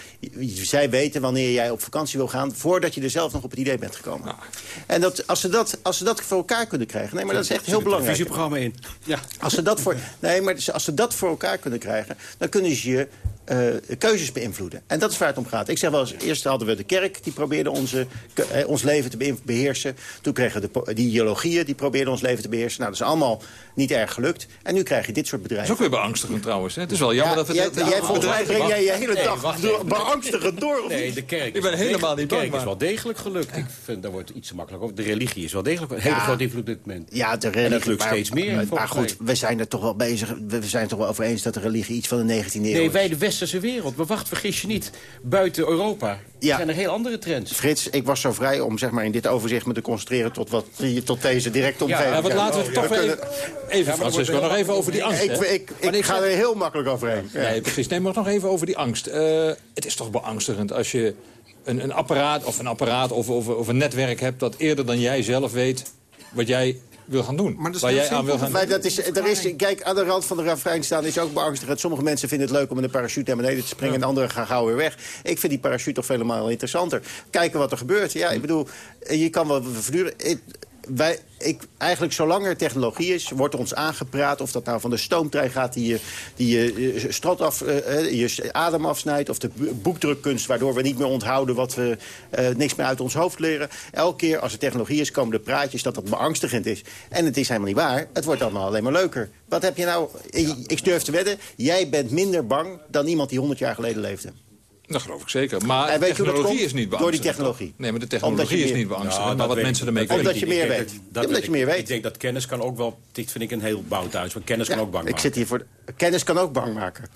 Zij weten wanneer jij op vakantie wil gaan... voordat je er zelf nog op het idee bent gekomen. Nou. En dat, als, ze dat, als ze dat voor elkaar kunnen krijgen... Nee, maar dat is echt heel belangrijk. Er visieprogramma in. Ja. Als ze dat voor, nee, maar als ze dat voor elkaar kunnen krijgen... dan kunnen ze je uh, keuzes beïnvloeden. En dat is waar het om gaat. Ik zeg wel eens, eerst hadden we de kerk, die probeerde onze, uh, ons leven te beheersen. Toen kregen de, ideologieën, die probeerden ons leven te beheersen. Nou, dat is allemaal niet erg gelukt. En nu krijg je dit soort bedrijven. Dat is ook weer beangstigend trouwens. Hè? Het is wel jammer dat we... Jij, jij, volgens mij breng jij je hele dag nee, beangstigend door. Of nee, de kerk Ik ben helemaal niet bang. De kerk is wel degelijk gelukt. Ik vind, daar wordt iets te makkelijk over. De religie is wel degelijk een hele grote invloed op dit moment. Ja, de religie. En dat lukt steeds meer. Maar goed, we zijn er toch wel bezig. We zijn er toch wel over eens dat de religie iets van de 19e eeuw is. Nee, wij de westerse wereld. We wacht, vergis je niet. Buiten Europa ja. zijn er heel andere trends. Frits, ik was zo vrij om zeg maar, in dit overzicht me te concentreren... tot, wat, tot deze directe omgeving. Ja, wat laten we toch even... Even, Francisco, nog even over die angst. Ik, ik, ik, ga er heel makkelijk overheen. Nee, precies. Nee, maar nog even over die angst. Uh, het is toch beangstigend als je een, een apparaat, of een, apparaat of, of, of een netwerk hebt... dat eerder dan jij zelf weet wat jij wil gaan doen. Maar waar jij aan wil gaan maar dat is, er is, Kijk, aan de rand van de ravijn staan is ook beangstigend. Sommige mensen vinden het leuk om met een parachute naar beneden te springen... en anderen gaan gauw weer weg. Ik vind die parachute toch helemaal interessanter. Kijken wat er gebeurt. Ja, ik bedoel, je kan wel verduren wij, ik, eigenlijk zolang er technologie is, wordt ons aangepraat... of dat nou van de stoomtrein gaat die je, die je strot af, uh, je adem afsnijdt... of de boekdrukkunst, waardoor we niet meer onthouden... wat we niks meer uit ons hoofd leren. Elke keer als er technologie is, komen de praatjes dat dat beangstigend is. En het is helemaal niet waar. Het wordt allemaal alleen maar leuker. Wat heb je nou... Ik durf te wedden, jij bent minder bang dan iemand die 100 jaar geleden leefde. Dat geloof ik zeker. Maar de technologie is niet beangstigend. Door die technologie. Nee, maar de technologie is niet beangstigend. Maar wat mensen ermee kunnen. Omdat je meer weet. Dat, Omdat je meer weet. Ik denk dat kennis kan ook wel... Dit vind ik een heel bouw thuis. Want kennis kan ook bang maken. Ik zit hier voor... Kennis kan ook bang maken.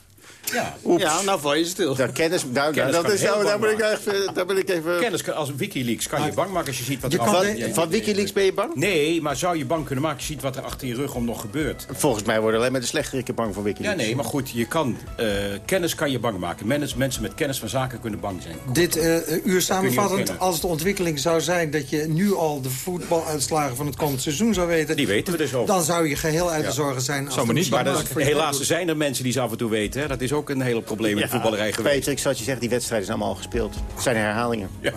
Ja, ja nou val je stil. Dat kennis, nou, kennis dat is, nou, daar, ben ik even, daar ben ik even... Kennis kan, als Wikileaks kan je bang maken als je ziet wat er... Van, van Wikileaks ben je bang? Nee, maar zou je bang kunnen maken als je ziet wat er achter je rug om nog gebeurt? Volgens mij worden alleen maar de slechteriken bang voor Wikileaks. Ja, nee, maar goed, je kan, uh, kennis kan je bang maken. Mensen, mensen met kennis van zaken kunnen bang zijn. Dit uh, uur samenvattend, als de ontwikkeling zou zijn... dat je nu al de voetbaluitslagen van het komend seizoen zou weten... Die weten we dus ook. Dan zou je geheel uit de zorgen zijn. Als zou me niet, maar helaas zijn er mensen die ze af en toe weten. Hè. Dat is ook een hele probleem in de voetballerij geweest. Peter, ik zou je zeggen, die wedstrijden zijn allemaal al gespeeld. Het zijn herhalingen. Ja,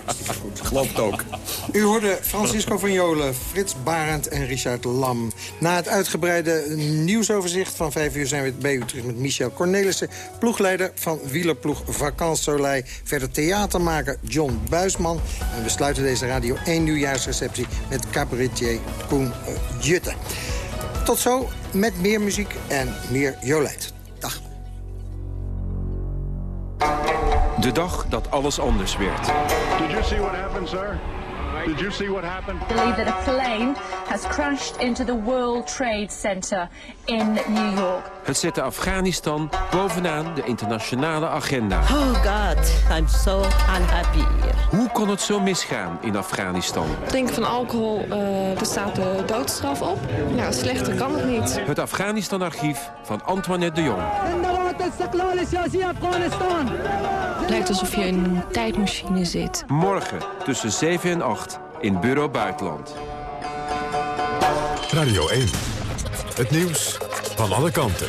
geloof het ook. U hoorde Francisco van Jolen, Frits Barend en Richard Lam. Na het uitgebreide nieuwsoverzicht van vijf uur zijn we bij u terug met Michel Cornelissen... ploegleider van wielerploeg Vakant Soleil. Verder theatermaker John Buisman. En we sluiten deze Radio 1 nieuwjaarsreceptie met cabaretier Koen Jutte. Tot zo met meer muziek en meer Jolijt. De dag dat alles anders werd. Did you see what happened, sir? Did you see what happened? believe that a plane has crashed into the World Trade Center in New York. Het zette Afghanistan bovenaan de internationale agenda. Oh God, I'm so unhappy here. Hoe kon het zo misgaan in Afghanistan? Drinken van alcohol, uh, er staat de doodstraf op. Ja, slechter kan het niet. Het Afghanistan-archief van Antoinette de Jong. Het lijkt alsof je in een tijdmachine zit. Morgen tussen 7 en 8 in Bureau Buitenland. Radio 1. Het nieuws van alle kanten.